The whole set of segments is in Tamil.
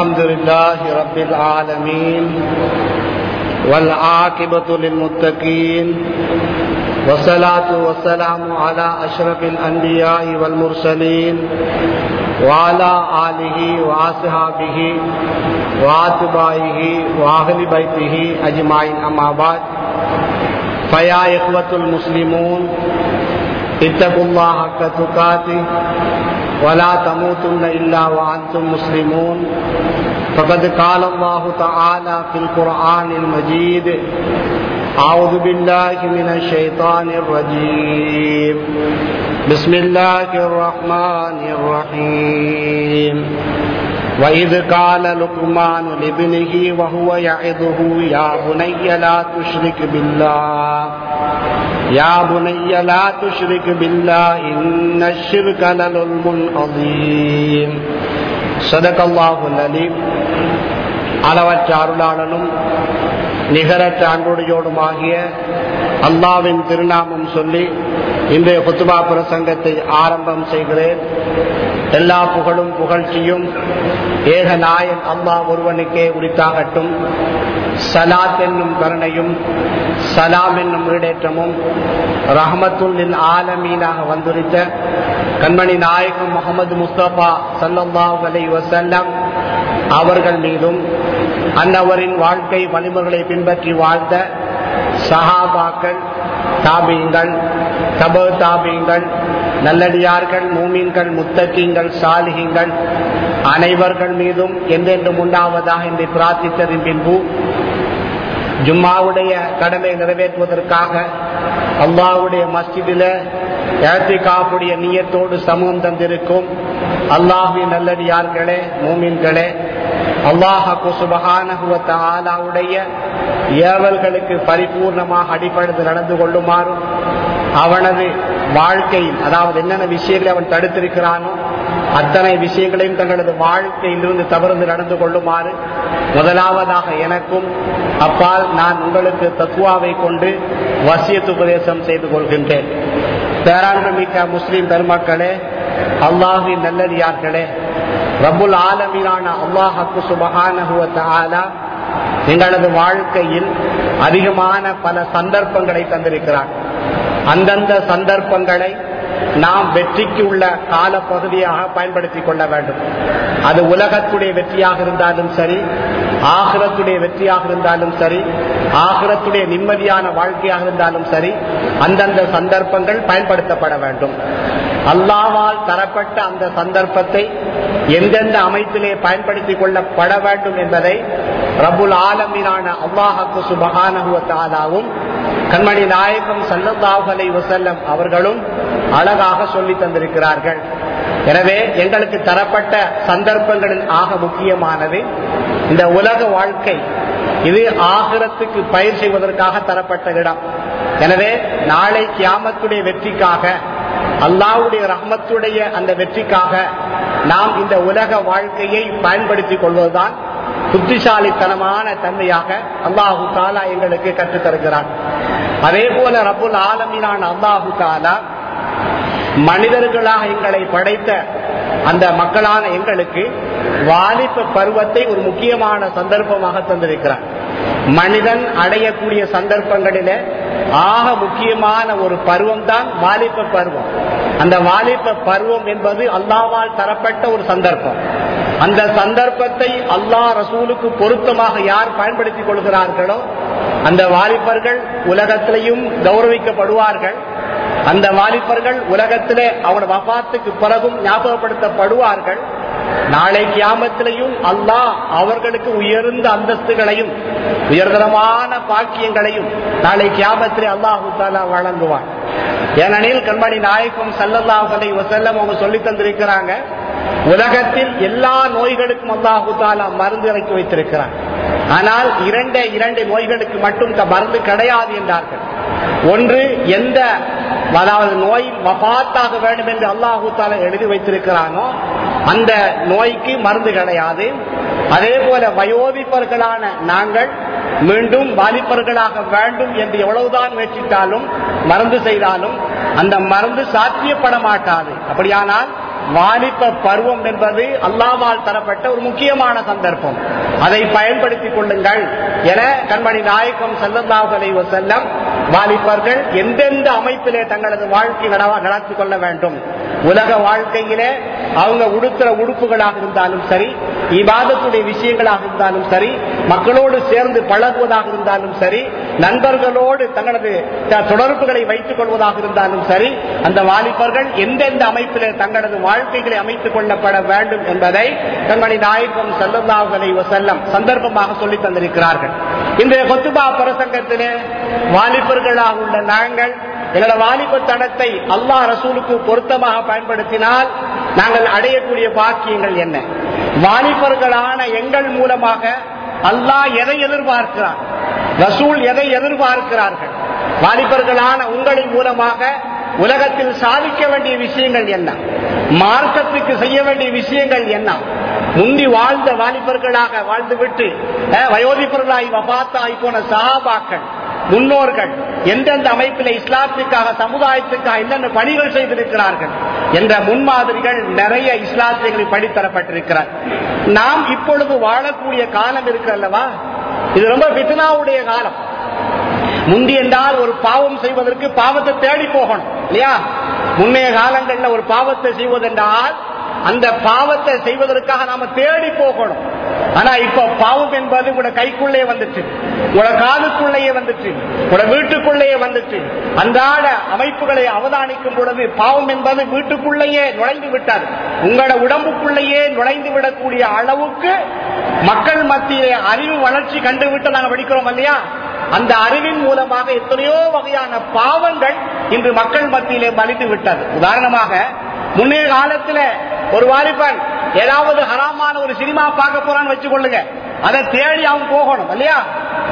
الحمد لله رب العالمين والعاقبة للمتقين والصلاة والسلام على أشرف الأنبياء والمرسلين وعلى آله وأصحابه وأتباعه وأهل بيته أجمعين أما بعد فيا إخوة المسلمون اتقوا الله حق تقاته ولا تموتن إلا وأنتم مسلمون. فقد قال الله تعالى في القرآن المجيد أعوذ بالله من الشيطان الرجيم. بسم الله الرحمن الرحيم. وإذ قال لقمان لابنه وهو يعظه يا بني لا تشرك بالله يا بني لا تشرك بالله إن الشرك لظلم عظيم صدق الله العليم அளவற்ற அருளாளனும் நிகரற்ற அன்புடையோடுமாகிய அல்லாவின் திருநாமம் சொல்லி இன்றைய குத்துபா பிரசங்கத்தை ஆரம்பம் செய்கிறேன். எல்லா புகழும் புகழ்ச்சியும் ஏக நாயன் அல்லா ஒருவனுக்கே உரித்தாகட்டும். சலாத் என்னும் கருணையும் சலாம் என்னும் ஈடேற்றமும் ரஹமத்துல்லின் ஆலமீனாக வந்துரித்த கண்மணி நாயகம் முகமது முஸ்தபா சல்லா அலை வசல்லம் அவர்கள் மீதும் அன்னவரின் வாழ்க்கை வழிமுறைகளை பின்பற்றி வாழ்ந்த சஹாபாக்கள் தாபீங்கள் தப தாபீங்கள் நல்லடியார்கள் மூமீன்கள் முத்தக்கீங்கள் சாலிகிங்கள் அனைவர்கள் மீதும் எந்தென்றும் உண்டாவதாக என்று பிரார்த்தித்ததின் பின்பு ஜும்மாவுடைய கடமை நிறைவேற்றுவதற்காக அல்லாவுடைய மஸ்ஜிதில ஏத்திகாப்புடைய நீயத்தோடு சமூகம் தந்திருக்கும் அல்லாஹின் நல்லடியார்களே மூமின்களே அல்லாஹு சுபகானுடைய ஏவல்களுக்கு பரிபூர்ணமாக அடிப்படைந்து நடந்து கொள்ளுமாறும் அவனது வாழ்க்கையில் அதாவது என்னென்ன விஷயங்களை அவன் தடுத்திருக்கிறானோ அத்தனை விஷயங்களையும் தங்களது வாழ்க்கையிலிருந்து தவறுந்து நடந்து கொள்ளுமாறு முதலாவதாக எனக்கும் அப்பால் நான் உங்களுக்கு தத்துவாவை கொண்டு வசியத்து உபதேசம் செய்து கொள்கின்றேன். பேராண்மை மிக்க முஸ்லிம் பெருமக்களே அல்லாஹின் நல்லடியார்களே ரபுல் ஆலமீரான அல்லாஹக்கு சுபகான எங்களது வாழ்க்கையில் அதிகமான பல சந்தர்ப்பங்களை தந்திருக்கிறார். அந்தந்த சந்தர்ப்பங்களை நாம் வெற்றிக்கு உள்ள கால பகுதியாக பயன்படுத்திக் கொள்ள வேண்டும். அது உலகத்துடைய வெற்றியாக இருந்தாலும் சரி ஆகிரத்துடைய வெற்றியாக இருந்தாலும் சரி ஆகிரத்துடைய நிம்மதியான வாழ்க்கையாக இருந்தாலும் சரி அந்தந்த சந்தர்ப்பங்கள் பயன்படுத்தப்பட வேண்டும். அல்லாவால் தரப்பட்ட அந்த சந்தர்ப்பத்தை எந்தெந்த அமைப்பிலே பயன்படுத்திக் கொள்ளப்பட வேண்டும் என்பதை ரபுல் ஆலமீனான அல்லாஹக்கு சுபகானகுவத்தாலாவும் கண்மணி நாயகம் சல்லல்லாஹலை வசல்லம் அவர்களும் அழகாக சொல்லி தந்திருக்கிறார்கள். எனவே எங்களுக்கு தரப்பட்ட சந்தர்ப்பங்களில் ஆக முக்கியமானது இந்த உலக வாழ்க்கை இது ஆகிரத்துக்கு பயிர் செய்வதற்காக தரப்பட்ட இடம். எனவே நாளை கியாமத்துடைய வெற்றிக்காக அல்லாவுடைய ரஹமத்துடைய அந்த வெற்றிக்காக நாம் இந்த உலக வாழ்க்கையை பயன்படுத்திக் கொள்வதுதான் புத்திசாலித்தனமான தன்மையாக அல்லாஹு தாலா எங்களுக்கு கற்றுத்தருகிறான். அதே போல ரபுல் ஆலமினான் அல்லாஹு தாலா மனிதர்களாக எங்களை படைத்த அந்த மக்களான எங்களுக்கு வாலிப பருவத்தை ஒரு முக்கியமான சந்தர்ப்பமாக தந்திருக்கிறார். மனிதன் அடையக்கூடிய சந்தர்ப்பங்களில ஆக முக்கியமான ஒரு பருவம் தான் வாலிப பருவம். அந்த வாலிப பருவம் என்பது அல்லாவால் தரப்பட்ட ஒரு சந்தர்ப்பம். அந்த சந்தர்ப்பத்தை அல்லாஹ் ரசூலுக்கு பொருத்தமாக யார் பயன்படுத்திக் கொள்கிறார்களோ அந்த வாலிபர்கள் உலகத்திலையும் கௌரவிக்கப்படுவார்கள். அந்த வாலிபர்கள் உலகத்திலே அவன் வபாத்துக்கு பிறகும் ஞாபகப்படுத்தப்படுவார்கள். நாளை கியாமத்திலையும் அல்லாஹ் அவர்களுக்கு உயர்ந்த அந்தஸ்துகளையும் உயர்தரமான பாக்கியங்களையும் நாளை கியாமத்திலே அல்லாஹு தாலா வழங்குவான். ஏனெனில் கண்மணி நாயக்கம் சல்லல்லாஹலை வசல்லம் அவங்க சொல்லி தந்திருக்கிறாங்க உலகத்தில் எல்லா நோய்களுக்கும் அல்லாஹு தாலா மருந்து இறக்கி வைத்திருக்கிறார் ஆனால் இரண்டு இரண்டு நோய்களுக்கு மட்டும் மருந்து கிடையாது என்றார்கள். ஒன்று எந்த அதாவது நோய் மபாத்தாக வேண்டும் என்று அல்லாஹூ தாலா எழுதி வைத்திருக்கிறானோ அந்த நோய்க்கு மருந்து கிடையாது. அதே போல வயோதிப்பர்களான நாங்கள் மீண்டும் பாதிப்பவர்களாக வேண்டும் என்று எவ்வளவுதான் முயற்சித்தாலும் மருந்து செய்தாலும் அந்த மருந்து சாத்தியப்பட மாட்டாது அப்படியானால் வாலிப பருவம் என்பது அல்லாவால் தரப்பட்ட ஒரு முக்கியமான சந்தர்ப்பம். அதை பயன்படுத்திக் கொள்ளுங்கள் என கண்மணி நாயக்கம் செல்லந்தாவுகளை செல்லம் வாலிபர்கள் எந்தெந்த அமைப்பிலே தங்களது வாழ்க்கை நடத்தி கொள்ள வேண்டும். உலக வாழ்க்கையிலே அவங்க உடுத்துற உடுப்புகளாக இருந்தாலும் சரி இவாதத்துடைய விஷயங்களாக இருந்தாலும் சரி மக்களோடு சேர்ந்து பழகுவதாக இருந்தாலும் சரி நண்பர்களோடு தங்களது தொடர்புகளை வைத்துக் கொள்வதாக இருந்தாலும் சரி அந்த வாலிபர்கள் எந்தெந்த அமைப்பில் தங்களது வாழ்க்கைகளை அமைத்துக் கொள்ளப்பட வேண்டும் என்பதை கண்மணி நாயகம் செல்லந்தாவுகளை செல்லம் சந்தர்ப்பமாக சொல்லி தந்திருக்கிறார்கள். இன்றைய கொத்துபா பிரசங்கத்திலே வாலிபர்களாக உள்ள நாங்கள் எங்களோட வாலிப தடத்தை அல்லா ரசூலுக்கு பொருத்தமாக பயன்படுத்தினால் நாங்கள் அடையக்கூடிய பாக்கியங்கள் என்ன? வாலிபர்களான எங்கள் மூலமாக அல்லாஹ் எதை எதிர்பார்க்கிறான்? ரசூல் எதை எதிர்பார்க்கிறார்கள்? வாலிபர்களான உங்களின் மூலமாக உலகத்தில் சாதிக்க வேண்டிய விஷயங்கள் என்ன? மார்க்கத்துக்கு செய்ய வேண்டிய விஷயங்கள் என்ன? முந்தி வாழ்ந்த வாலிபர்களாக வாழ்ந்துவிட்டு வயோதிபர்களாய் வபாத்தாய் போன சகாபாக்கள் முன்னோர்கள் எந்தெந்த அமைப்பில் இஸ்லாத்திற்காக சமுதாயத்திற்காக என்னென்ன பணிகள் செய்திருக்கிறார்கள் என்ற முன்மாதிரிகள் நிறைய இஸ்லாத்தியங்களில் படித்தரப்பட்டிருக்கிறார். நாம் இப்பொழுது வாழக்கூடிய காலம் இருக்கு அல்லவா? இது ரொம்ப பித்னாவுடைய காலம். முந்தி என்றால் ஒரு பாவம் செய்வதற்கு பாவத்தை தேடி போகணும் இல்லையா? முன்னைய காலங்களில் ஒரு பாவத்தை செய்வதென்றால் அந்த பாவத்தை செய்வதற்காக நாம தேடி போகணும். ஆனா இப்ப பாவம் என்பது உங்களோட கைக்குள்ளே வந்துச்சு. உட காதுக்குள்ளேயே வந்துச்சு. உங்களோட வீட்டுக்குள்ளேயே வந்துச்சு. அன்றாட அமைப்புகளை அவதானிக்கும் பொழுது பாவம் என்பது வீட்டுக்குள்ளேயே நுழைந்து விட்டார் உங்களோட உடம்புக்குள்ளேயே நுழைந்து விடக்கூடிய அளவுக்கு மக்கள் மத்தியிலே அறிவு வளர்ச்சி கண்டுவிட்டு நாங்கள் படிக்கிறோம் இல்லையா? அந்த அறிவின் மூலமாக எத்தனையோ வகையான பாவங்கள் இன்று மக்கள் மத்தியிலே மலிந்து விட்டது உதாரணமாக முன்னே காலத்தில் ஒரு வாலிபன் ஏதாவது ஹராமான ஒரு சினிமா பார்க்க போறான்னு வச்சுக்கொள்ளுங்க. அதை தேடி அவன் போகணும் இல்லையா?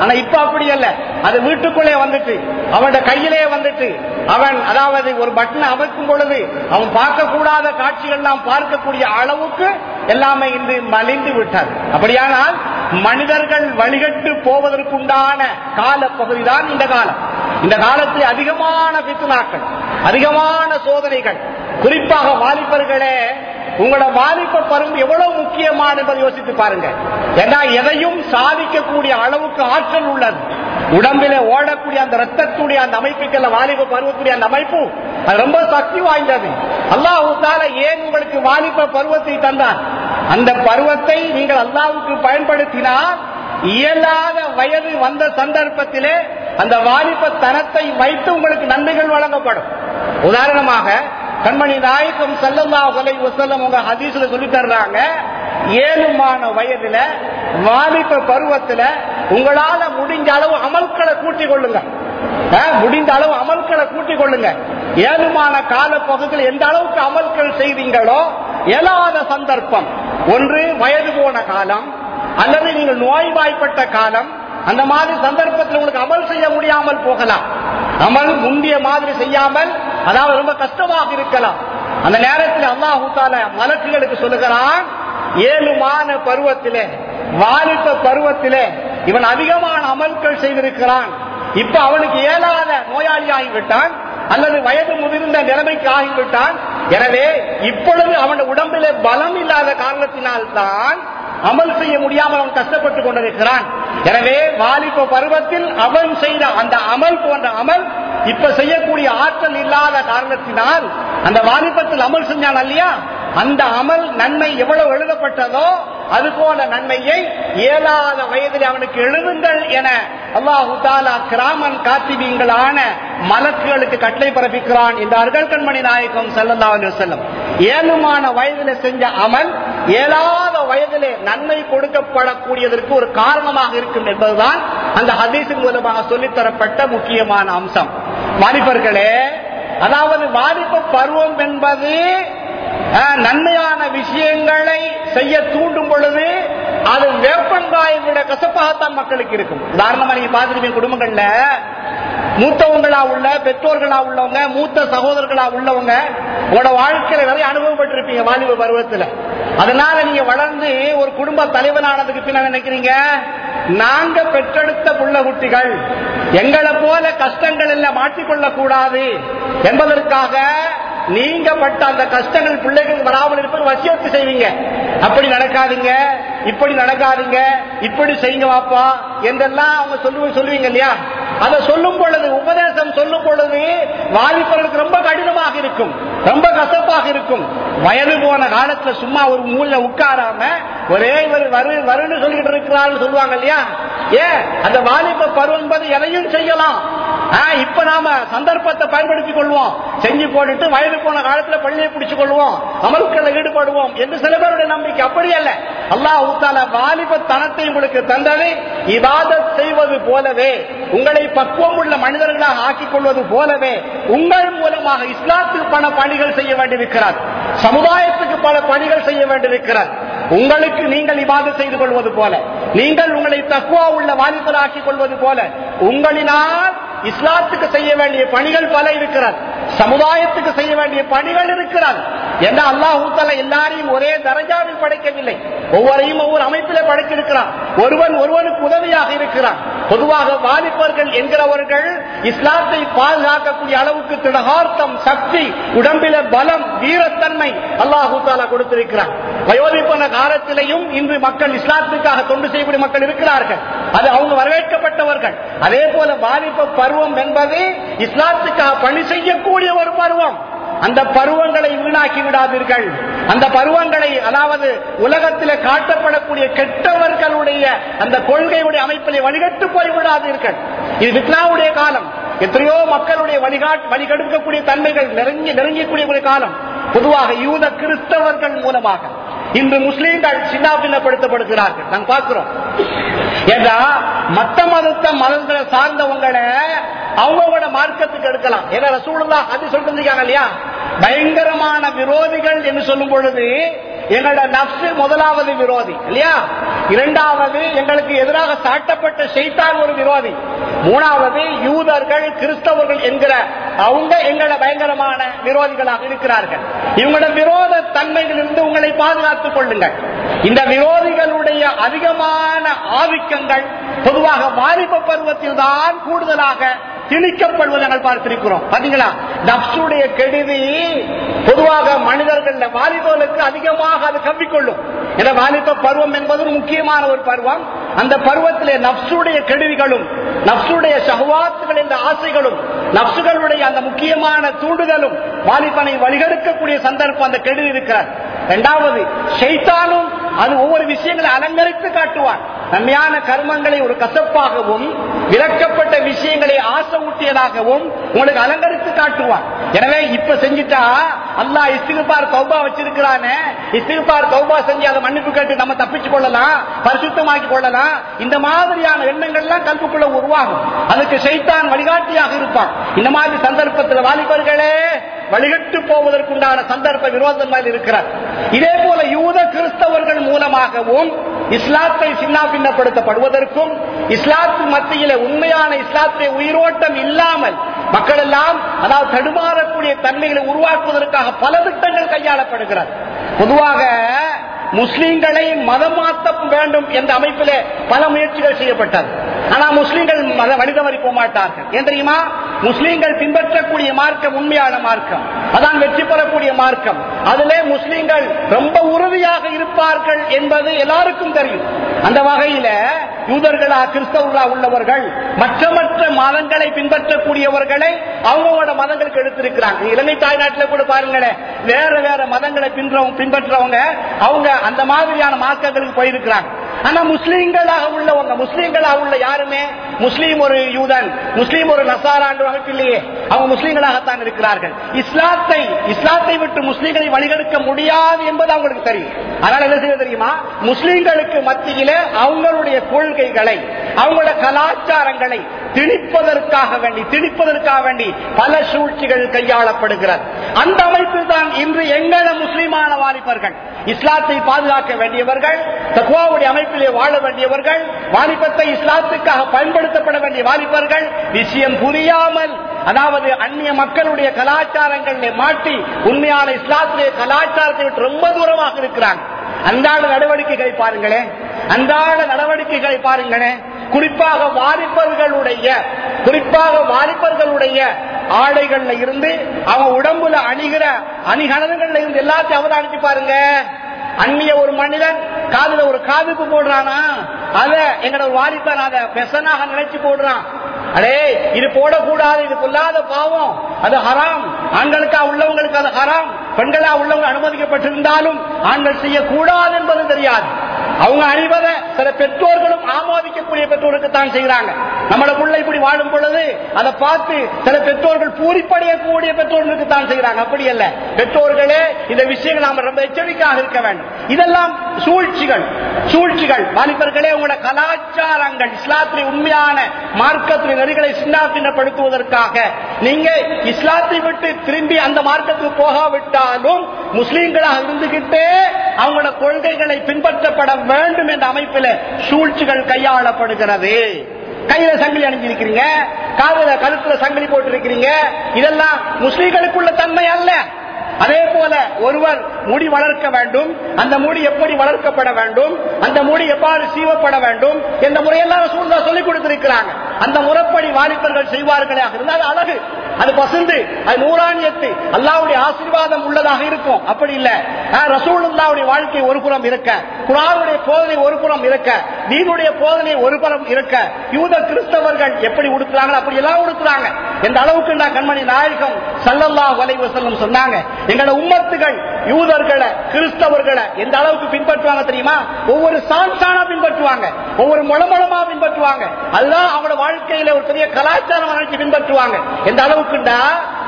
ஆனா இப்ப அப்படி அல்ல. அது வீட்டுக்குள்ளே வந்துட்டு அவனோட கையிலே வந்துட்டு அவன் அதாவது ஒரு பட்டனை அமைக்கும் பொழுது அவன் பார்க்கக்கூடாத காட்சிகள் நாம் பார்க்கக்கூடிய அளவுக்கு எல்லாமே இன்று மலிந்து விட்டார். அப்படியானால் மனிதர்கள் வழிகட்டு போவதற்குண்டான கால பகுதிதான் இந்த காலம். இந்த காலத்தில் அதிகமான பித்துனாக்கள் அதிகமான சோதனைகள். குறிப்பாக வாலிபர்களே உங்களோட வாலிப பருவம் எவ்வளவு முக்கியமான என்பதை யோசித்து பாருங்க. ஏன்னா எதையும் சாதிக்கக்கூடிய அளவுக்கு ஆற்றல் உள்ளது. உடம்பில ஓடக்கூடிய அந்த ரத்தத்துடைய அந்த அமைப்புக்கெல்லாம் வாலிப பருவத்துடைய அந்த அமைப்பு அது ரொம்ப சக்தி வாய்ந்தது. அல்லாஹால ஏன் உங்களுக்கு வாலிப பருவத்தை தந்தார்? அந்த பருவத்தை நீங்கள் அல்லாவுக்கு பயன்படுத்தினால் இயலாத வயது வந்த சந்தர்ப்பத்திலே அந்த வாலிப தனத்தை வைத்து உங்களுக்கு நன்மைகள் வழங்கப்படும். உதாரணமாக கண்மணி நாயக்கம் செல்லல்லா கொலை வசல்லம் உங்க ஹதீஸ்ல சொல்லி தர்றாங்க. ஏழுமான வயதுல வாலிப பருவத்துல உங்களால முடிஞ்ச அளவு அமல்களை கூட்டிக் கொள்ளுங்க. முடிந்த அளவு அமல்களை கூட்டிக் கொள்ளுங்க. ஏழுமான கால பகுதியில் எந்த அளவுக்கு அமல்கள் செய்தீங்களோ இயலாத சந்தர்ப்பம். ஒன்று வயது போன காலம் அல்லது நீங்கள் நோய்வாய்ப்பட்ட காலம் அந்த மாதிரி சந்தர்ப்பத்தில் உங்களுக்கு அமல் செய்ய முடியாமல் போகலாம். அமல் முந்திய மாதிரி செய்யாமல் அதாவது ரொம்ப கஷ்டமாக இருக்கலாம். அந்த நேரத்தில் அல்லாஹூத்தால மலக்குகளுக்கு சொல்லுகிறான் ஏழுமான பருவத்திலே வாலிப பருவத்திலே இவன் அதிகமான அமல்கள் செய்திருக்கிறான். இப்ப அவனுக்கு இயலாத நோயாளி ஆகிவிட்டான் அல்லது வயது முதிர்ந்த நிலைமைக்கு ஆகிவிட்டான். எனவே இப்பொழுது அவன் உடம்பிலே பலம் இல்லாத காரணத்தினால் தான் அமல் செய்ய முடியாமல் அவன் கஷ்டப்பட்டுக் கொண்டிருக்கிறான். எனவே வாலிப பருவத்தில் அவன் செய்த அந்த அமல் போன்ற அமல் இப்ப செய்யக்கூடிய ஆற்றல் இல்லாத காரணத்தினால் அந்த வாலிபத்தில் அமல் செஞ்சான் இல்லையா? அந்த அமல் நன்மை எவ்வளவு எழுதப்பட்டதோ அது போல நன்மையை இயலாத வயதில் அவனுக்கு எழுதுங்கள் என அல்லாஹு தாலா கிராமன் காத்திபீங்களான மலக்குகளுக்கு கட்டளை பிறப்பிக்கிறான் என்றார்கள் கண்மணி நாயகம் செல்லல்லா செல்லம் ஏழுமான வயதில் செஞ்ச அமல் ஏழாத வயதிலே நன்மை கொடுக்கப்படக்கூடியதற்கு ஒரு காரணமாக இருக்கும் என்பதுதான் அந்த ஹதீசின் மூலமாக சொல்லித்தரப்பட்ட முக்கியமான அம்சம். வாலிபர்களே அதாவது வாலிப பருவம் என்பது நன்மையான விஷயங்களை செய்ய தூண்டும் பொழுது அது வேப்பங்காயை விட கசப்பாகத்தான் மக்களுக்கு இருக்கும். உதாரணமா நீங்க பார்த்துருப்பீங்க குடும்பங்கள்ல மூத்தவங்களா உள்ள பெற்றோர்களா உள்ளவங்க மூத்த சகோதரர்களா உள்ளவங்க உங்களோட வாழ்க்கையில நிறைய அனுபவப்பட்டிருப்பீங்க வாலிப பருவத்துல. அதனால நீங்க வளர்ந்து ஒரு குடும்ப தலைவனானதுக்கு பின்ன நினைக்கிறீங்க? நாங்க பெற்றெடுத்த புள்ள குட்டிகள் எங்களை போல கஷ்டங்கள் எல்லாம் மாற்றிக்கொள்ள கூடாது என்பதற்காக நீங்க பட்ட அந்த கஷ்டங்கள் பிள்ளைகள் வராமல் இருப்பது வசியத்து செய்வீங்க. அப்படி நடக்காதீங்க. இப்படி நடக்காதீங்க இப்படி செய்யுங்க வாப்பா என்றெல்லாம் அவங்க சொல்லுவ சொல்லுவீங்க இல்லையா? அதை சொல்லும் பொழுது உபதேசம் சொல்லும் பொழுது வாலிபர்களுக்கு ரொம்ப கடினமாக இருக்கும் ரொம்ப கசப்பாக இருக்கும். வயது போன காலத்துல சும்மா ஒரு மூல உட்காராம ஒரே ஒரு வரு வருன்னு சொல்லிட்டு இருக்கிறான்னு சொல்லுவாங்க இல்லையா? ஏன் அந்த வாலிப பருவம் என்பது எதையும் செய்யலாம். ஆ, இப்ப நாம சந்தர்ப்பத்தை பயன்படுத்திக் கொள்வோம். செஞ்சு போட்டுட்டு வயது போன காலத்துல பள்ளியை பிடிச்சு கொள்வோம். அமல்களை ஈடுபடுவோம் என்று சில பேருடைய நம்பிக்கை. அப்படி அல்ல. அல்லாஹ் தால வாலிபத்தனத்தை உங்களுக்கு தந்தது இபாதத் செய்வது போலவே உங்களை பக்குவம் உள்ள மனிதர்களாக ஆக்கிக் கொள்வது போலவே உங்கள் மூலமாக இஸ்லாத்துக்கு பல பணிகள் செய்ய வேண்டியிருக்கிறார். சமுதாயத்துக்கு பல பணிகள் செய்ய வேண்டியிருக்கிறார். உங்களுக்கு நீங்கள் இவாதம் செய்து கொள்வது போல நீங்கள் உங்களை தக்குவா உள்ள வாலிபராக்கிக் கொள்வது போல உங்களினால் இஸ்லாத்துக்கு செய்ய வேண்டிய பணிகள் பல இருக்கிறார். சமுதாயத்துக்கு செய்ய வேண்டிய பணிகள் இருக்கிறார். என்ன அல்லாஹூ எல்லாரையும் ஒரே தரஜாவில் படைக்கவில்லை. ஒவ்வொரையும் ஒவ்வொரு அமைப்பில படைத்திருக்கிறான். ஒருவன் ஒருவனுக்கு உதவியாக இருக்கிறான். பொதுவாக வாலிபர்கள் என்கிறவர்கள் இஸ்லாத்தை பாதுகாக்கக்கூடிய அளவுக்கு திடகார்த்தம் சக்தி உடம்பில பலம் வீரத்தன்மை அல்லாஹூத்தாலா கொடுத்திருக்கிறான். வயோதிப்பன காலத்திலையும் இன்று மக்கள் இஸ்லாத்துக்காக தொண்டு செய்யக்கூடிய மக்கள் இருக்கிறார்கள். அது அவங்க வரவேற்கப்பட்டவர்கள். அதே போல வாலிப பருவம் என்பது இஸ்லாத்துக்காக பணி செய்யக்கூடிய ஒரு பருவம். அந்த பருவங்களை வீணாக்கி விடாதீர்கள். அந்த பருவங்களை அதாவது உலகத்தில் காட்டப்படக்கூடிய கெட்டவர்களுடைய அந்த கொள்கையுடைய அமைப்பிலே வழிகட்டு போய் விடாதீர்கள். இது வித்னாவுடைய காலம். எத்தனையோ மக்களுடைய வழிகாட் வழிகெடுக்கக்கூடிய தன்மைகள் நெருங்கி நெருங்கக்கூடிய ஒரு காலம். பொதுவாக யூத கிறிஸ்தவர்கள் மூலமாக. இன்று முஸ்லீம்கள் சின்னாபின்னப்படுத்தப்படுகிறார்கள். நாங்க பார்க்கிறோம். ஏன்னா மத்த மதத்தை மதங்களை சார்ந்தவங்களை அவங்களோட மார்க்கத்துக்கு எடுக்கலாம். ஏன்னா ரசூலுல்லா அது சொல்லிருக்காங்க இல்லையா? பயங்கரமான விரோதிகள் என்று சொல்லும் பொழுது எங்களோட நப்சு முதலாவது விரோதி இல்லையா? இரண்டாவது எங்களுக்கு எதிராக சாட்டப்பட்ட செய்தான் ஒரு விரோதி. மூணாவது யூதர்கள் கிறிஸ்தவர்கள் என்கிற அவங்க எங்களோட பயங்கரமான விரோதிகளாக இருக்கிறார்கள். இவங்களோட விரோத தன்மைகளிலிருந்து உங்களை பாதுகாத்துக் கொள்ளுங்கள். இந்த விரோதிகளுடைய அதிகமான ஆதிக்கங்கள் பொதுவாக வாலிப பருவத்தில் தான் கூடுதலாக திணிக்கப்படுவதை நாங்கள் பார்த்திருக்கிறோம். பாத்தீங்களா? நப்சுடைய கெடுதி பொதுவாக மனிதர்கள் வாலிபர்களுக்கு அதிகமாக அது கவ்விக்கொள்ளும். என வாலிப பருவம் என்பது முக்கியமான ஒரு பருவம். அந்த பருவத்திலே நப்சுடைய கெடுதிகளும் நப்சுடைய சகவாத்துகள் என்ற ஆசைகளும் நப்சுகளுடைய அந்த முக்கியமான தூண்டுதலும் வாலிபனை வழிகெடுக்கக்கூடிய சந்தர்ப்பம் அந்த கெடுதி இருக்கிறார். இரண்டாவது செய்தாலும் அது ஒவ்வொரு விஷயங்களை அலங்கரித்து காட்டுவான். நன்மையான கர்மங்களை ஒரு கசப்பாகவும் விளக்கப்பட்ட விஷயங்களை ஆசை ஊட்டியதாகவும் உங்களுக்கு அலங்கரித்து காட்டுவான் எனவே இப்ப செஞ்சுட்டா அல்லா இஸ்திகுபார் தௌபா வச்சிருக்கிறானே. இஸ்திகுபார் தௌபா செஞ்சு அதை மன்னிப்பு கேட்டு நம்ம தப்பிச்சு கொள்ளலாம் பரிசுத்தமாக்கி கொள்ளலாம். இந்த மாதிரியான எண்ணங்கள்லாம் கல்புக்குள்ள உருவாகும். அதுக்கு சைத்தான் வழிகாட்டியாக இருப்பான். இந்த மாதிரி சந்தர்ப்பத்தில் வாலிபர்களே வழிகட்டு போவதற்குண்டான சந்தர்ப்ப விரோதமாக இருக்கிறார். இதே போல யூத கிறிஸ்தவர்கள் மூலமாகவும் இஸ்லாத்தை சின்னா பின்னப்படுத்தப்படுவதற்கும் இஸ்லாத்து மத்தியில உண்மையான இஸ்லாத்துடைய உயிரோட்டம் இல்லாமல் மக்கள் எல்லாம் அதாவது தடுமாறக்கூடிய தன்மைகளை உருவாக்குவதற்காக பல திட்டங்கள் கையாளப்படுகிறது. பொதுவாக முஸ்லீம்களை மதம் மாற்ற வேண்டும் என்ற அமைப்பிலே பல முயற்சிகள் செய்யப்பட்டது. ஆனா முஸ்லீம்கள் மத வழிதவறி போக மாட்டார்கள். ஏன் தெரியுமா? முஸ்லீம்கள் பின்பற்றக்கூடிய மார்க்கம் உண்மையான மார்க்கம். அதான் வெற்றி பெறக்கூடிய மார்க்கம். அதிலே முஸ்லீம்கள் ரொம்ப உறுதியாக இருப்பார்கள் என்பது எல்லாருக்கும் தெரியும். அந்த வகையில யூதர்களா கிறிஸ்தவர்களா உள்ளவர்கள் மற்ற மற்ற மதங்களை பின்பற்றக்கூடியவர்களை அவங்களோட மதங்களுக்கு எடுத்திருக்கிறாங்க. இலங்கை தாய்நாட்டில் கூட பாருங்களேன் வேற வேற மதங்களை பின்பற்றவங்க அவங்க அந்த மாதிரியான மார்க்கங்களுக்கு போயிருக்கிறாங்க. ஆனா முஸ்லீம்களாக உள்ளவங்க முஸ்லீம்களாக உள்ள யாருமே முஸ்லீம் ஒரு யூதன் முஸ்லீம் ஒரு நசாராண்டு அமைப்பு அவங்க முஸ்லீம்களாகத்தான் இருக்கிறார்கள். இஸ்லாத்தை இஸ்லாத்தை விட்டு முஸ்லீம்களை வழிகெடுக்க முடியாது என்பது அவங்களுக்கு தெரியும். அதனால என்ன செய்ய தெரியுமா? முஸ்லீம்களுக்கு மத்தியில அவங்களுடைய கொள்கைகளை அவங்களோட கலாச்சாரங்களை திணிப்பதற்காக வேண்டி திணிப்பதற்காக வேண்டி பல சூழ்ச்சிகள் கையாளப்படுகிறது. அந்த அமைப்பில் தான் இன்று எங்கள முஸ்லிமான வாலிபர்கள் இஸ்லாத்தை பாதுகாக்க வேண்டியவர்கள் தக்குவாவுடைய அமைப்பிலே வாழ வேண்டியவர்கள் வாலிபத்தை இஸ்லாத்துக்காக பயன்படுத்தப்பட வேண்டிய வாலிபர்கள் விஷயம் புரியாமல் அதாவது அந்நிய மக்களுடைய கலாச்சாரங்களில் மாட்டி உண்மையான இஸ்லாத்துடைய கலாச்சாரத்தை விட்டு ரொம்ப தூரமாக இருக்கிறாங்க. அன்றாட நடவடிக்கைகளை பாருங்களேன். அன்றாட நடவடிக்கைகளை பாருங்களேன். குறிப்பாக வாலிபர்களுடைய குறிப்பாக வாலிபர்களுடைய ஆடைகள்ல இருந்து அவங்க உடம்புல அணிகிற அணிகலன்கள்ல இருந்து எல்லாத்தையும் அவதானிச்சு பாருங்க. அந்நிய ஒரு மனிதன் காதுல ஒரு காதுப்பு போடுறானா? அத எங்கட ஒரு வாலிபன் அத பெசனாக நினைச்சு போடுறான். அடே இது போடக்கூடாது இது கொல்லாத பாவம். அது ஹராம். ஆண்களுக்கா உள்ளவங்களுக்கு அது ஹராம். பெண்களா உள்ளவங்க அனுமதிக்கப்பட்டிருந்தாலும் ஆண்கள் செய்யக்கூடாது என்பது தெரியாது. அவங்க அணிவதை சில பெற்றோர்களும் ஆமோதிக்கக்கூடிய பெற்றோருக்கு தான் செய்கிறாங்க. நம்மள புள்ள இப்படி வாழும் பொழுது அதை பார்த்து சில பெற்றோர்கள் பூரிப்படையக்கூடிய பெற்றோர்களுக்கு தான் செய்கிறாங்க. அப்படி அல்ல. பெற்றோர்களே இந்த விஷயங்கள் நாம ரொம்ப எச்சரிக்கையாக இருக்க வேண்டும். இதெல்லாம் சூழ்ச்சிகள். சூழ்ச்சிகள். வாலிபர்களே உங்களோட கலாச்சாரங்கள் இஸ்லாத்திலே உண்மையான மார்க்கத்தின் நெறிகளை சின்னாபின்னப்படுத்துவதற்காக நீங்க இஸ்லாத்தை விட்டு திரும்பி அந்த மார்க்கத்துக்கு இருந்தாலும் முஸ்லீம்களாக இருந்துகிட்டே அவங்களோட கொள்கைகளை பின்பற்றப்பட வேண்டும் என்ற அமைப்பில் சூழ்ச்சிகள் கையாளப்படுகிறது. கையில சங்கிலி அணிஞ்சிருக்கிறீங்க. காதல கழுத்துல சங்கிலி போட்டிருக்கிறீங்க. இதெல்லாம் முஸ்லீம்களுக்குள்ள தன்மை அல்ல. அதே போல ஒருவர் முடி வளர்க்க வேண்டும். அந்த முடி எப்படி வளர்க்கப்பட வேண்டும்? அந்த முடி எவ்வாறு சீவப்பட வேண்டும்? என்ற முறையெல்லாம் சூழ்நிலை சொல்லிக் கொடுத்திருக்கிறாங்க. அந்த முறைப்படி வாலிபர்கள் செய்வார்களே இருந்தால் அழகு. அது பசுந்து அது நூறாணியத்து அல்லாவுடைய ஆசீர்வாதம் உள்ளதாக இருக்கும். அப்படி இல்ல. ரசூலுல்லாவுடைய வாழ்க்கை ஒரு புறம் இருக்க குரானுடைய போதனை ஒரு புறம் இருக்க நீனுடைய போதனை ஒரு புறம் இருக்க யூத கிறிஸ்தவர்கள் எப்படி உடுத்துறாங்க அப்படி எல்லாம் உடுத்துறாங்க. எந்த அளவுக்கு கண்மணி நாயகம் சல்லல்லா வலைவு செல்லும் சொன்னாங்க எங்களோட உம்மத்துகள் யூதர்களை கிறிஸ்தவர்களை எந்த அளவுக்கு பின்பற்றுவாங்க தெரியுமா? ஒவ்வொரு சான்சானா பின்பற்றுவாங்க ஒவ்வொரு முளமுளமா பின்பற்றுவாங்க. அதுதான் அவங்களோட வாழ்க்கையில ஒரு பெரிய கலாச்சாரம் வளர்ச்சி பின்பற்றுவாங்க. எந்த அளவுக்குண்டா?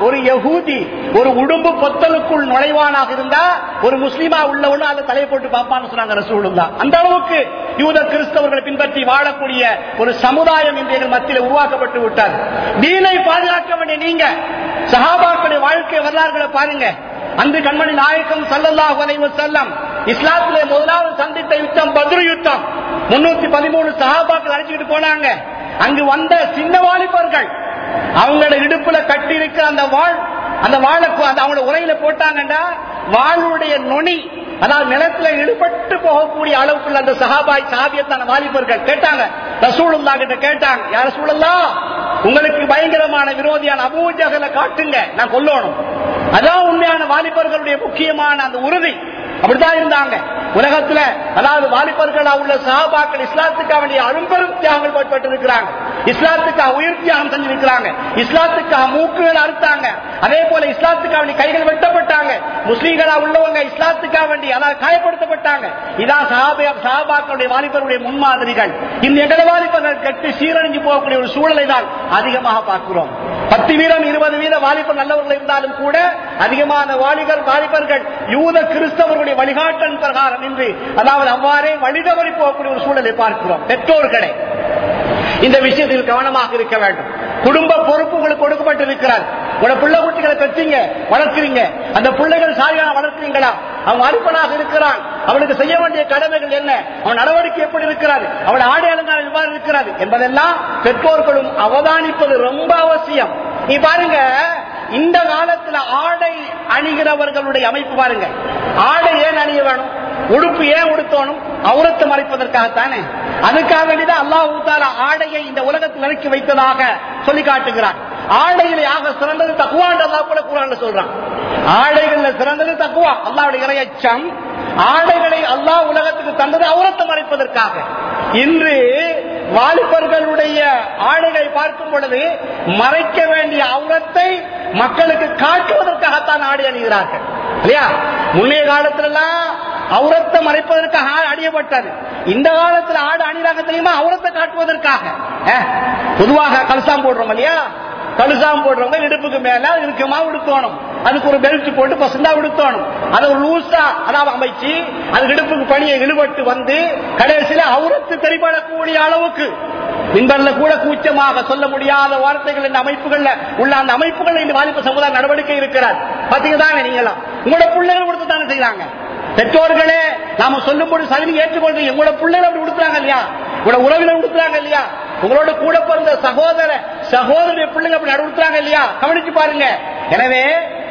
ஒரு யகூதி ஒரு உடும்பு பொத்தலுக்குள் நுழைவானாக இருந்தா ஒரு முஸ்லீமா உள்ளவனு அதை தலையை போட்டு பார்ப்பான்னு சொன்னாங்க ரசூலுல்லா அந்த அளவுக்கு யூத கிறிஸ்தவர்களை பின்பற்றி வாழக்கூடிய ஒரு சமுதாயம் இன்றைய மத்தியில் உருவாக்கப்பட்டு விட்டார். தீனை பாதுகாக்க வேண்டிய நீங்க சஹாபாக்களுடைய வாழ்க்கை வரலாறுகளை பாருங்க. அந்த கண்மணி நாயக்கம் சல்லல்லாஹ் அலைஹி செல்லம் இஸ்லாத்திலே முதலாவது சந்தித்த யுத்தம் பத்ரு யுத்தம். முன்னூத்தி பதிமூணு சஹாபாக்கள் அழைச்சிட்டு போனாங்க. அங்கு வந்த சின்ன வாலிபர்கள் அவங்களோட இடுப்புல கட்டி இருக்கிற அந்த வாழ் அந்த வாழை அவங்களோட உரையில போட்டாங்கன்னா வாளுடைய நொனி அதாவது நிலத்துல இடுபட்டு போகக்கூடிய அளவுக்குள்ள அந்த சஹாபாய் சாபியத்தான வாலிபர்கள் கேட்டாங்க. ரசூலுல்லா கிட்ட கேட்டாங்க யார சூழல்லா உங்களுக்கு பயங்கரமான விரோதியான அபூஜகல காட்டுங்க நான் கொல்லணும். அதான் உண்மையான வாலிபர்களுடைய முக்கியமான அந்த உறுதி. அப்படித்தான் இருந்தாங்க. உலகத்துல அதாவது வாலிபர்களா உள்ள சகாபாக்கள் இஸ்லாத்துக்காக வேண்டிய அரும்பெரும் தியாகங்கள் பட்டிருக்கிறாங்க இஸ்லாத்துக்காக உயிர் தியாகம் செஞ்சிருக்கிறாங்க. இஸ்லாத்துக்காக மூக்குகள் அறுத்தாங்க. அதே போல இஸ்லாத்துக்காக வேண்டிய கைகள் வெட்டப்பட்டாங்க. முஸ்லீம்களா உள்ளவங்க இஸ்லாத்துக்காக வேண்டி அதாவது காயப்படுத்தப்பட்டாங்க. இதான் சகாபாக்களுடைய வாலிபருடைய முன்மாதிரிகள். இந்த எங்கட வாலிபர்கள் கட்டு சீரழிஞ்சு போகக்கூடிய ஒரு சூழலை தான் அதிகமாக பார்க்கிறோம். பத்து வீதம் இருபது வீத வாலிபர் நல்லவர்கள் இருந்தாலும் கூட அதிகமான வாலிபர் வாலிபர்கள் யூத கிறிஸ்தவர்களுடைய வழிகாட்டல் பிரகாரம் இன்று அதாவது அவ்வாறே வழிதவறி போகக்கூடிய ஒரு சூழலை பார்க்கிறோம் பெற்றோர்களே. இந்த விஷயத்தில் கவனமாக இருக்க வேண்டும். குடும்ப பொறுப்பு உங்களுக்கு கொடுக்கப்பட்டிருக்கிறார் உங்களோட பிள்ளை குட்டிகளை பெற்றீங்க வளர்க்கிறீங்க. அந்த பிள்ளைகள் சாரியாக வளர்க்கிறீங்களா? அவன் அறுப்பனாக இருக்கிறான். அவனுக்கு செய்ய வேண்டிய கடமைகள் என்ன? அவன் நடவடிக்கை எப்படி இருக்கிறார்? அவன் ஆடை அலங்காரம் எவ்வாறு இருக்கிறார் என்பதெல்லாம் பெற்றோர்களும் அவதானிப்பது ரொம்ப அவசியம். நீ பாருங்க இந்த காலத்துல ஆடை அணிகிறவர்களுடைய அமைப்பு பாருங்க. ஆடை ஏன் அணிய வேணும்? உடுப்பு ஏன் உடுத்தோணும்? அவுரத்தை மறைப்பதற்காகத்தானே? அதுக்காக வேண்டிதான் அல்லாஹூ தாலா ஆடையை இந்த உலகத்தில் இறக்கி வைத்ததாக சொல்லி காட்டுகிறான் ஆடையிலே ஆக சிறந்தது தக்குவான் அல்லா கூட குரான் சொல்றான். ஆடைகள்ல சிறந்தது தக்குவா அல்லாவுடைய இறையச்சம் ஆடைகளை அல்லாஹ் உலகத்துக்கு தந்தது அவுரத்தை மறைப்பதற்காக. இன்று வாலிபர்களுடைய ஆடைகளை பார்க்கும் பொழுது மறைக்க வேண்டிய அவுரத்தை மக்களுக்கு காட்டுவதற்காகத்தான் ஆடை அணிகிறார்கள். இல்லையா? முன்னைய காலத்திலெல்லாம் அவுரத்தை மறைப்பதற்காக ஆடு அணியப்பட்டது. இந்த காலத்துல ஆடு அணிறாங்க தெரியுமா? அவுரத்தை காட்டுவதற்காக. பொதுவாக கலசாம் போடுறோம் இல்லையா? கழுசாம் போடுறவங்க இடுப்புக்கு மேல இறுக்கமா உடுத்தணும். அதுக்கு ஒரு பெல்ட் போட்டு பசந்தா உடுத்தணும். அதை ஒரு லூசா அதாவது அமைச்சு அது இடுப்புக்கு பணியை இழுபட்டு வந்து கடைசியில அவுரத்து தெரிபடக்கூடிய அளவுக்கு. மின்பல்ல கூட கூச்சமாக சொல்ல முடியாத வார்த்தைகள் இந்த அமைப்புகள்ல உள்ள அந்த அமைப்புகள் இந்த வாலிப சமுதாய நடவடிக்கை இருக்கிறார். பாத்தீங்கதானே நீங்களா உங்களோட பிள்ளைகள் கொடுத்து தானே செய்யறாங்க பெற்றோர்களே நாம சொல்லும்போது சரி ஏற்றுக்கொள்றீங்க உங்களோட பிள்ளைகள் அப்படி கொடுக்குறாங்க இல்லையா? உங்களோட உறவினர் கொடுக்குறாங்க இல்லையா? உங்களோட கூட பிறந்த சகோதர சகோதரிய பிள்ளைங்க அப்படி நடுவுறாங்க இல்லையா? கவனிச்சு பாருங்க. எனவே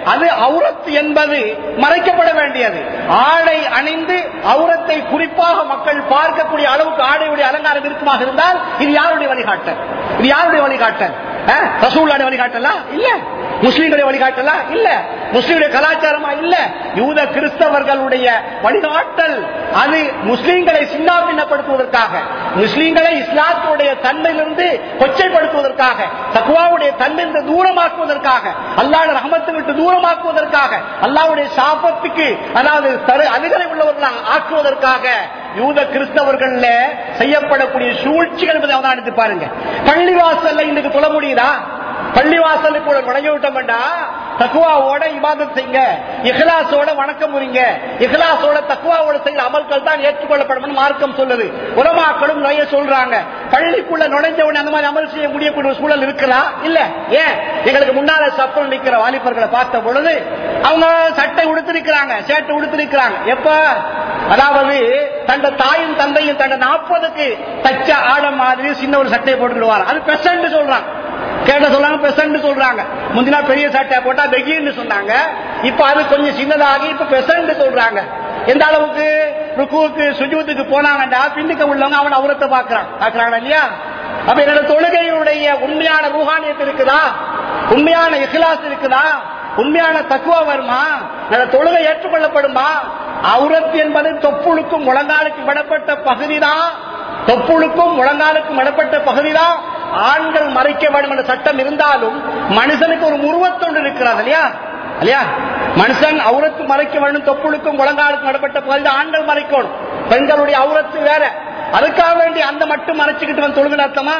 அது அவுரத் என்பது மறைக்கப்பட வேண்டியது. ஆடை அணிந்து அவுரத்தை குறிப்பாக மக்கள் பார்க்கக்கூடிய அளவுக்கு ஆடையுடைய அலங்காரம் இருக்குமாக இருந்தால் இது யாருடைய வழிகாட்டல்? இது யாருடைய வழிகாட்டல்? ரசூல்லாடைய வழிகாட்டலா? இல்ல. முஸ்லீம்களை வழிகாட்டலா? இல்ல. முஸ்லீம்களுடைய கலாச்சாரமா? இல்ல. யூத கிறிஸ்தவர்களுடைய வழிகாட்டல் அது முஸ்லீம்களை சின்னாபின்னப்படுத்துவதற்காக முஸ்லீம்களை இஸ்லாத்துடைய தன்மையிலிருந்து கொச்சைப்படுத்துவதற்காக தக்குவாவுடைய தன்மையிலிருந்து தூரமாக்குவதற்காக அல்லாஹ் ரஹமத்தை விட்டு தூரமாக்குவதற்காக அல்லாஹ்வுடைய சாபத்துக்கு அதாவது தரு அணுகலை உள்ளவர்களாக ஆக்குவதற்காக யூத கிறிஸ்தவர்கள்ல செய்யப்படக்கூடிய சூழ்ச்சிகள் என்பதை அவதானித்து பாருங்க. பள்ளிவாசல்ல இன்னைக்கு தொழ முடியுதா? பள்ளிவாசலுக்கு நுழைஞ்சு விட்டோம் வேண்டாம் தக்குவாவோட இபாதம் செய்யுங்க. இஹ்லாசோட வணக்கம் முறிங்க இஹ்லாசோட தக்குவாவோட செய்யற அமல்கள் தான் ஏற்றுக்கொள்ளப்படும் மார்க்கம் சொல்லுது. உலமாக்களும் நிறைய சொல்றாங்க. பள்ளிக்குள்ள நுழைஞ்ச அந்த மாதிரி அமல் செய்ய முடியக்கூடிய சூழல் இருக்கிறா இல்ல. ஏன்? எங்களுக்கு முன்னால சப்பல் நிக்கிற வாலிபர்களை பார்த்த பொழுது அவங்க சட்டை உடுத்திருக்கிறாங்க சேட்டை உடுத்திருக்கிறாங்க. எப்ப? அதாவது தந்த தாயும் தந்தையும் தந்த நாற்பதுக்கு தச்ச ஆட மாதிரி சின்ன ஒரு சட்டையை போட்டுக்கிடுவார் அது பெசன்ட் சொல்றாங்க. கேட்ட சொல்லாங்க பெசன்ட் சொல்றாங்க. முந்தினா பெரிய சட்டை போட்டா பெகின்னு சொன்னாங்க. இப்ப அது கொஞ்சம் சின்னதாகி இப்ப பெசன்ட் சொல்றாங்க. எந்த அளவுக்கு? ருக்குவுக்கு சுஜூத்துக்கு போனாங்கடா பின்னுக்கு உள்ளவங்க அவன் அவரத்தை பாக்குறான் பாக்குறாங்க இல்லையா? அப்ப என்னோட தொழுகையுடைய உண்மையான ரூஹானியத்து இருக்குதா? உண்மையான இஹ்லாஸ் இருக்குதா? உண்மையான தக்குவா வருமா? அந்த தொழுகை ஏற்றுக்கொள்ளப்படுமா? அவுரத் என்பது தொப்புளுக்கும் முழங்காலுக்கும் விடப்பட்ட பகுதிதான். தொப்புளுக்கும் முழங்காலுக்கும் விடப்பட்ட பகுதிதான். ஆண்கள் மறைக்க வேண்டும் என்ற சட்டம் இருந்தாலும் மனுஷனுக்கு ஒரு உருவத்தொண்டு இருக்கிறது இல்லையா? இல்லையா? மனுஷன் அவுரத்து மறைக்க வேண்டும் தொப்புளுக்கும் முழங்காலுக்கும் விடப்பட்ட பகுதி ஆண்கள் மறைக்கணும். பெண்களுடைய அவுரத்து வேற. அதுக்காக வேண்டி அந்த மட்டும் மறைச்சுக்கிட்டு வந்து தொழுகு அர்த்தமா?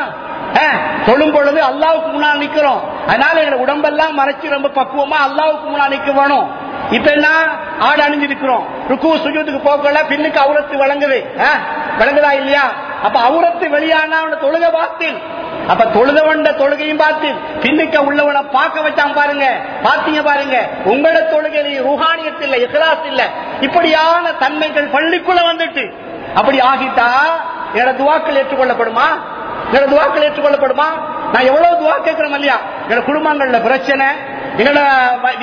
அஹ், தொழும் பொழுது அல்லாவுக்கு முன்னால் நிக்கிறோம். அதனால எங்க உடம்பெல்லாம் மறைச்சு ரொம்ப பக்குவமா அல்லாவுக்கு முன்னால் நிக்க வேணும். இப்ப என்ன? ஆடு அணிஞ்சிருக்கிறோம் ருக்கு சுஜூத்துக்கு போக்கல பின்னுக்கு அவுரத்து வழங்குது அஹ், விளங்குதா இல்லையா? அப்ப அவுரத்து வெளியானா தொழுக பார்த்தேன் அப்ப தொழுதவண்ட தொழுகையும் பார்த்து பின்னுக்க உள்ளவனை பார்க்க வச்சான் பாருங்க பாத்தீங்க பாருங்க. உங்களோட தொழுகை ருஹானியத்து இல்ல இஹ்லாஸ் இல்ல. இப்படியான தன்மைகள் பள்ளிக்குள்ள வந்துட்டு. அப்படி ஆகிட்டா என்னோட துவாக்கள் ஏற்றுக்கொள்ளப்படுமா? என்னோட துவாக்கள் ஏற்றுக்கொள்ளப்படுமா? நான் எவ்வளவு துவா கேட்கிறோம் இல்லையா? என்னோட குடும்பங்கள்ல பிரச்சனை என்னோட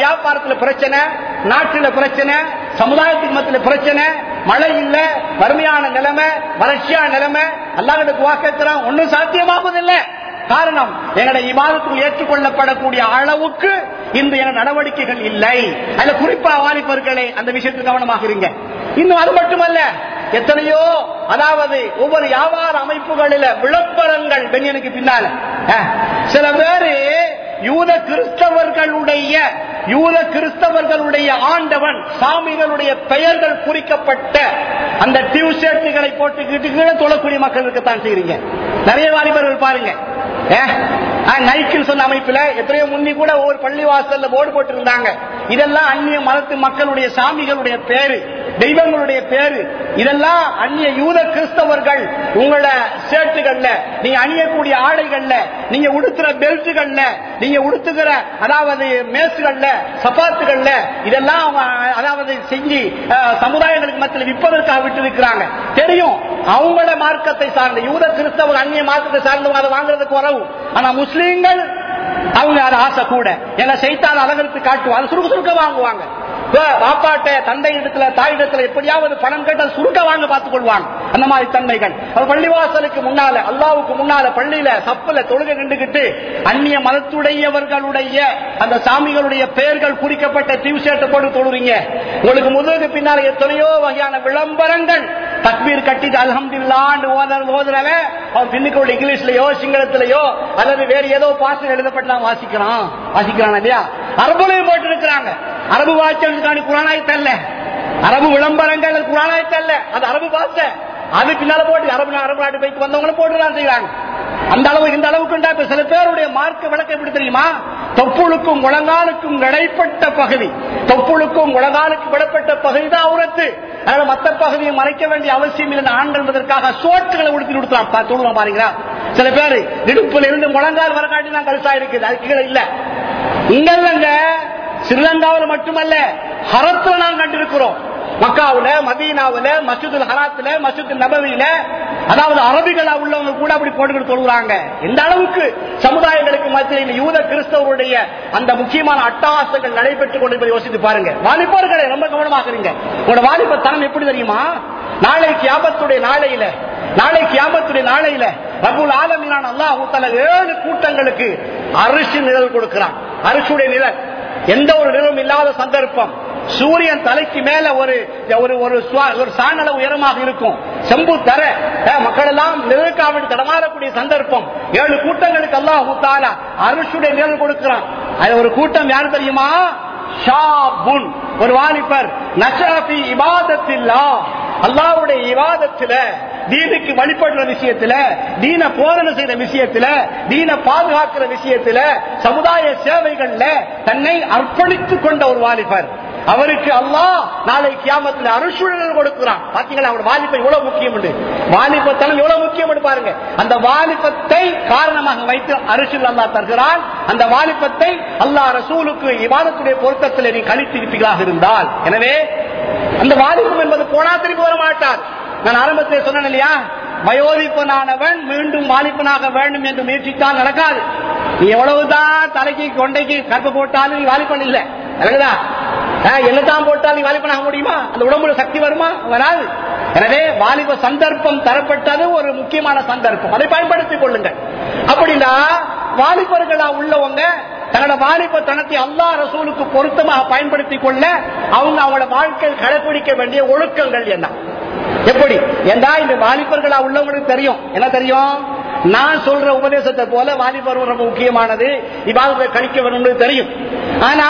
வியாபாரத்துல பிரச்சனை நாட்டுல பிரச்சனை சமுதாயத்துக்கு மத்தியில பிரச்சனை மழை இல்ல வறுமையான நிலைமை வறட்சியான நிலைமை. எல்லாருடைய துவா கேட்கிறோம் ஒன்னும் சாத்தியமாகுதில்லை. காரணம் எங்களுடைய இவாதத்துக்கு ஏற்றுக்கொள்ளப்படக்கூடிய அளவுக்கு இந்த என நடவடிக்கைகள் இல்லை. அதுல குறிப்பா வாலிபர்களே அந்த விஷயத்தில் கவனமாக இருங்க. இன்னும் அது மட்டுமல்ல எத்தனையோ அதாவது ஒவ்வொரு வியாபார அமைப்புகளில விளம்பரங்கள் பெண்ணுக்கு பின்னால. சில பேரு யூத கிறிஸ்தவர்களுடைய யூத கிறிஸ்தவர்களுடைய ஆண்டவன் சாமிகளுடைய பெயர்கள் குறிக்கப்பட்ட அந்த டியூஷர்ட்டுகளை போட்டுக்கிட்டு கீழே தொழக்கூடிய மக்கள் இருக்கத்தான் செய்யறீங்க நிறைய வாலிபர்கள் பாருங்க. ya அஹ், சொன்ன அமைப்புல எத்தனையோ முன்னி கூட ஒவ்வொரு பள்ளிவாசல்ல போர்டு போட்டு இருந்தாங்க இதெல்லாம் அந்நிய மதத்து மக்களுடைய சாமிகளுடைய பேரு தெய்வங்களுடைய பேரு. இதெல்லாம் அந்நிய யூத கிறிஸ்தவர்கள் உங்களோட ஷர்ட்டுகள்ல நீங்க அணியக்கூடிய ஆடைகள்ல நீங்க உடுத்துற பெல்ட்டுகள்ல நீங்க உடுத்துகிற அதாவது மேசுகள்ல சப்பாத்துகள்ல இதெல்லாம் அவங்க, அதாவது செஞ்சு சமுதாயங்களுக்கு மத்தியில் விற்பதற்காக விட்டு இருக்கிறாங்க தெரியும் அவங்கள மார்க்கத்தை சார்ந்த யூத கிறிஸ்தவ அந்நிய மார்க்கத்தை சார்ந்தவங்க அதை வாங்குறதுக்கு வரவும். ஆனா முஸ்லீம்கள் அவங்க அது ஆசை கூட. என்ன செய்தால் அழகருக்கு காட்டுவாங்க. சுருக்க சுருக்க வாங்குவாங்க. பாப்பாட்ட தந்தை இடத்துல தாய் இடத்துல எப்படியாவது பணம் கேட்டால் சுருக்க வாங்க பார்த்துக் கொள்வாங்க அந்த மாதிரி தன்மைகள். பள்ளிவாசலுக்கு முன்னால அல்லாவுக்கு முன்னால பள்ளியில சப்பல தொழுகை நின்றுகிட்டு அந்நிய மதத்துடையவர்களுடைய அந்த சாமிகளுடைய பெயர்கள் குறிக்கப்பட்ட டியூஷர்ட்டை போட்டு தொழுறீங்க. உங்களுக்கு முதலுக்கு பின்னால எத்தனையோ வகையான விளம்பரங்கள். தக்பீர் கட்டிட்டு அலமதுல்லான்னு ஓதுற ஓதுறவன் அவன் பின்னுக்கு உள்ள இங்கிலீஷ்லயோ சிங்களத்திலயோ அல்லது வேற ஏதோ பாசம் எழுதப்பட்டு வாசிக்கிறான். வாசிக்கிறான் இல்லையா? அரபுலையும் போட்டு இருக்கிறாங்க அரபு வாய்ச்சலுக்கான குரானாயத்தல்ல அரபு விளம்பரங்கள் குரானாய் குரானாயத்தல்ல அது அரபு பாச அது பின்னால போட்டு அரபு அரபு நாட்டு போயிட்டு வந்தவங்களும் போட்டுதான் செய்யறாங்க அந்த அளவு இந்த அளவுக்கு இப்ப சில பேருடைய மார்க்க விளக்கம் எப்படி தெரியுமா? தொப்புளுக்கும் முழங்காலுக்கும் இடைப்பட்ட பகுதி. தொப்புளுக்கும் முழங்காலுக்கு விடப்பட்ட பகுதி தான் அவுரத்து அதனால மத்த பகுதியை மறைக்க வேண்டிய அவசியம் இல்லை ஆண்கள் என்பதற்காக சோட்டுகளை உடுத்தி கொடுக்கலாம். சொல்லுவோம் பாருங்களா. சில பேர் இடுப்புல இருந்து முழங்கால் வரக்காட்டி தான் கருசா இருக்குது. அதுக்கு இல்ல. இங்க இல்லைங்க. ஸ்ரீலங்காவில் மட்டுமல்ல. ஹரத்துல நாம் கண்டிருக்கிறோம். மக்காவுல மதீனாவுல மசூதுல் ஹராத்துல மசூத் நபவியில அதாவது அரபிகளா உள்ளவங்க கூட அப்படி போட்டுக்கிட்டு சொல்லுறாங்க எந்த அளவுக்கு சமுதாயங்களுக்கு மத்தியில் யூத கிறிஸ்தவருடைய அந்த முக்கியமான அட்டகாசங்கள் நடைபெற்றுக் கொண்டு யோசித்து பாருங்க. வாலிபர்களை ரொம்ப கவனமாக இருங்க உங்களோட வாலிப தனம் எப்படி தெரியுமா? நாளை கியாபத்துடைய நாளையில நாளை கியாபத்துடைய நாளையில ரகுல் ஆலமீனான் அல்லா தல ஏழு கூட்டங்களுக்கு அரிசி நிழல் கொடுக்கிறான். அரிசுடைய நிழல். எந்த ஒரு நிலம் இல்லாத சந்தர்ப்பம். சூரியன் தலைக்கு மேல ஒரு ஒரு ஒரு சுவா- ஒரு உயரமாக இருக்கும். செம்பு தர மக்கள் எல்லாம் நிழலுக்காக தடமாறக்கூடிய சந்தர்ப்பம். ஏழு கூட்டங்களுக்கு அல்லாஹ் தாலா அரிசுடைய நிழல் கொடுக்கிறான். அது ஒரு கூட்டம் யாரு தெரியுமா? ஷாபுன். ஒரு வாலிபர். நஷாபி இபாதத்தில்லா. அல்லாவுடைய இவாதத்துல தீனுக்கு வழிபடுற விஷயத்துல தீன போதனை செய்யற விஷயத்துல தீன பாதுகாக்கிற விஷயத்துல சமுதாய சேவைகள்ல தன்னை அர்ப்பணித்துக் கொண்ட ஒரு வாலிபர். அவருக்கு அல்லாஹ் நாளை கியாமத்தில் அருள்சூழல் கொடுக்கிறான். பாத்தீங்களா? அவரோட வாலிபம் எவ்வளவு முக்கியம் உண்டு. வாலிபத்தனம் எவ்வளவு முக்கியம் பாருங்க. அந்த வாலிபத்தை காரணமாக வைத்து அரிசில் அல்லா தருகிறான். அந்த வாலிபத்தை அல்லாஹ் ரசூலுக்கு இவாதத்துடைய பொருத்தத்தில் நீ கழித்திருப்பீர்களாக இருந்தால். எனவே அந்த வாலிபம் என்பது போனா திரும்பி வர மாட்டார். நான் ஆரம்பத்தில் சொன்னேன் இல்லையா? வயோதிப்பனானவன் மீண்டும் வாலிப்பனாக வேண்டும் என்று முயற்சித்தால் நடக்காது. நீ எவ்வளவுதான் தலைக்கு கொண்டைக்கு கற்ப போட்டாலும் நீ வாலிப்பன் இல்லை. விளங்குதா? ஆஹ், என்னதான் போட்டாலும் நீ வாலிபனாக முடியுமா? அந்த உடம்புல சக்தி வருமா? வராது. எனவே வாலிப சந்தர்ப்பம் தரப்பட்டது ஒரு முக்கியமான சந்தர்ப்பம். அதை பயன்படுத்திக் கொள்ளுங்கள். அப்படின்னா வாலிபர்களா உள்ளவங்க தன்னோட வாலிப தனத்தை அல்லா ரசூலுக்கு பொருத்தமாக பயன்படுத்திக் கொள்ள அவங்க அவங்களோட வாழ்க்கையில் கடைபிடிக்க வேண்டிய ஒழுக்கங்கள் என்ன? எப்படி? ஏண்டா இந்த வாலிபர்களா உள்ளவங்களுக்கு தெரியும்? என்ன தெரியும்? நான் சொல்ற உபதேசத்தை போல வாலிபர் ரொம்ப முக்கியமானது. இவ்வாறு கணிக்க வேணும்னு தெரியும். ஆனா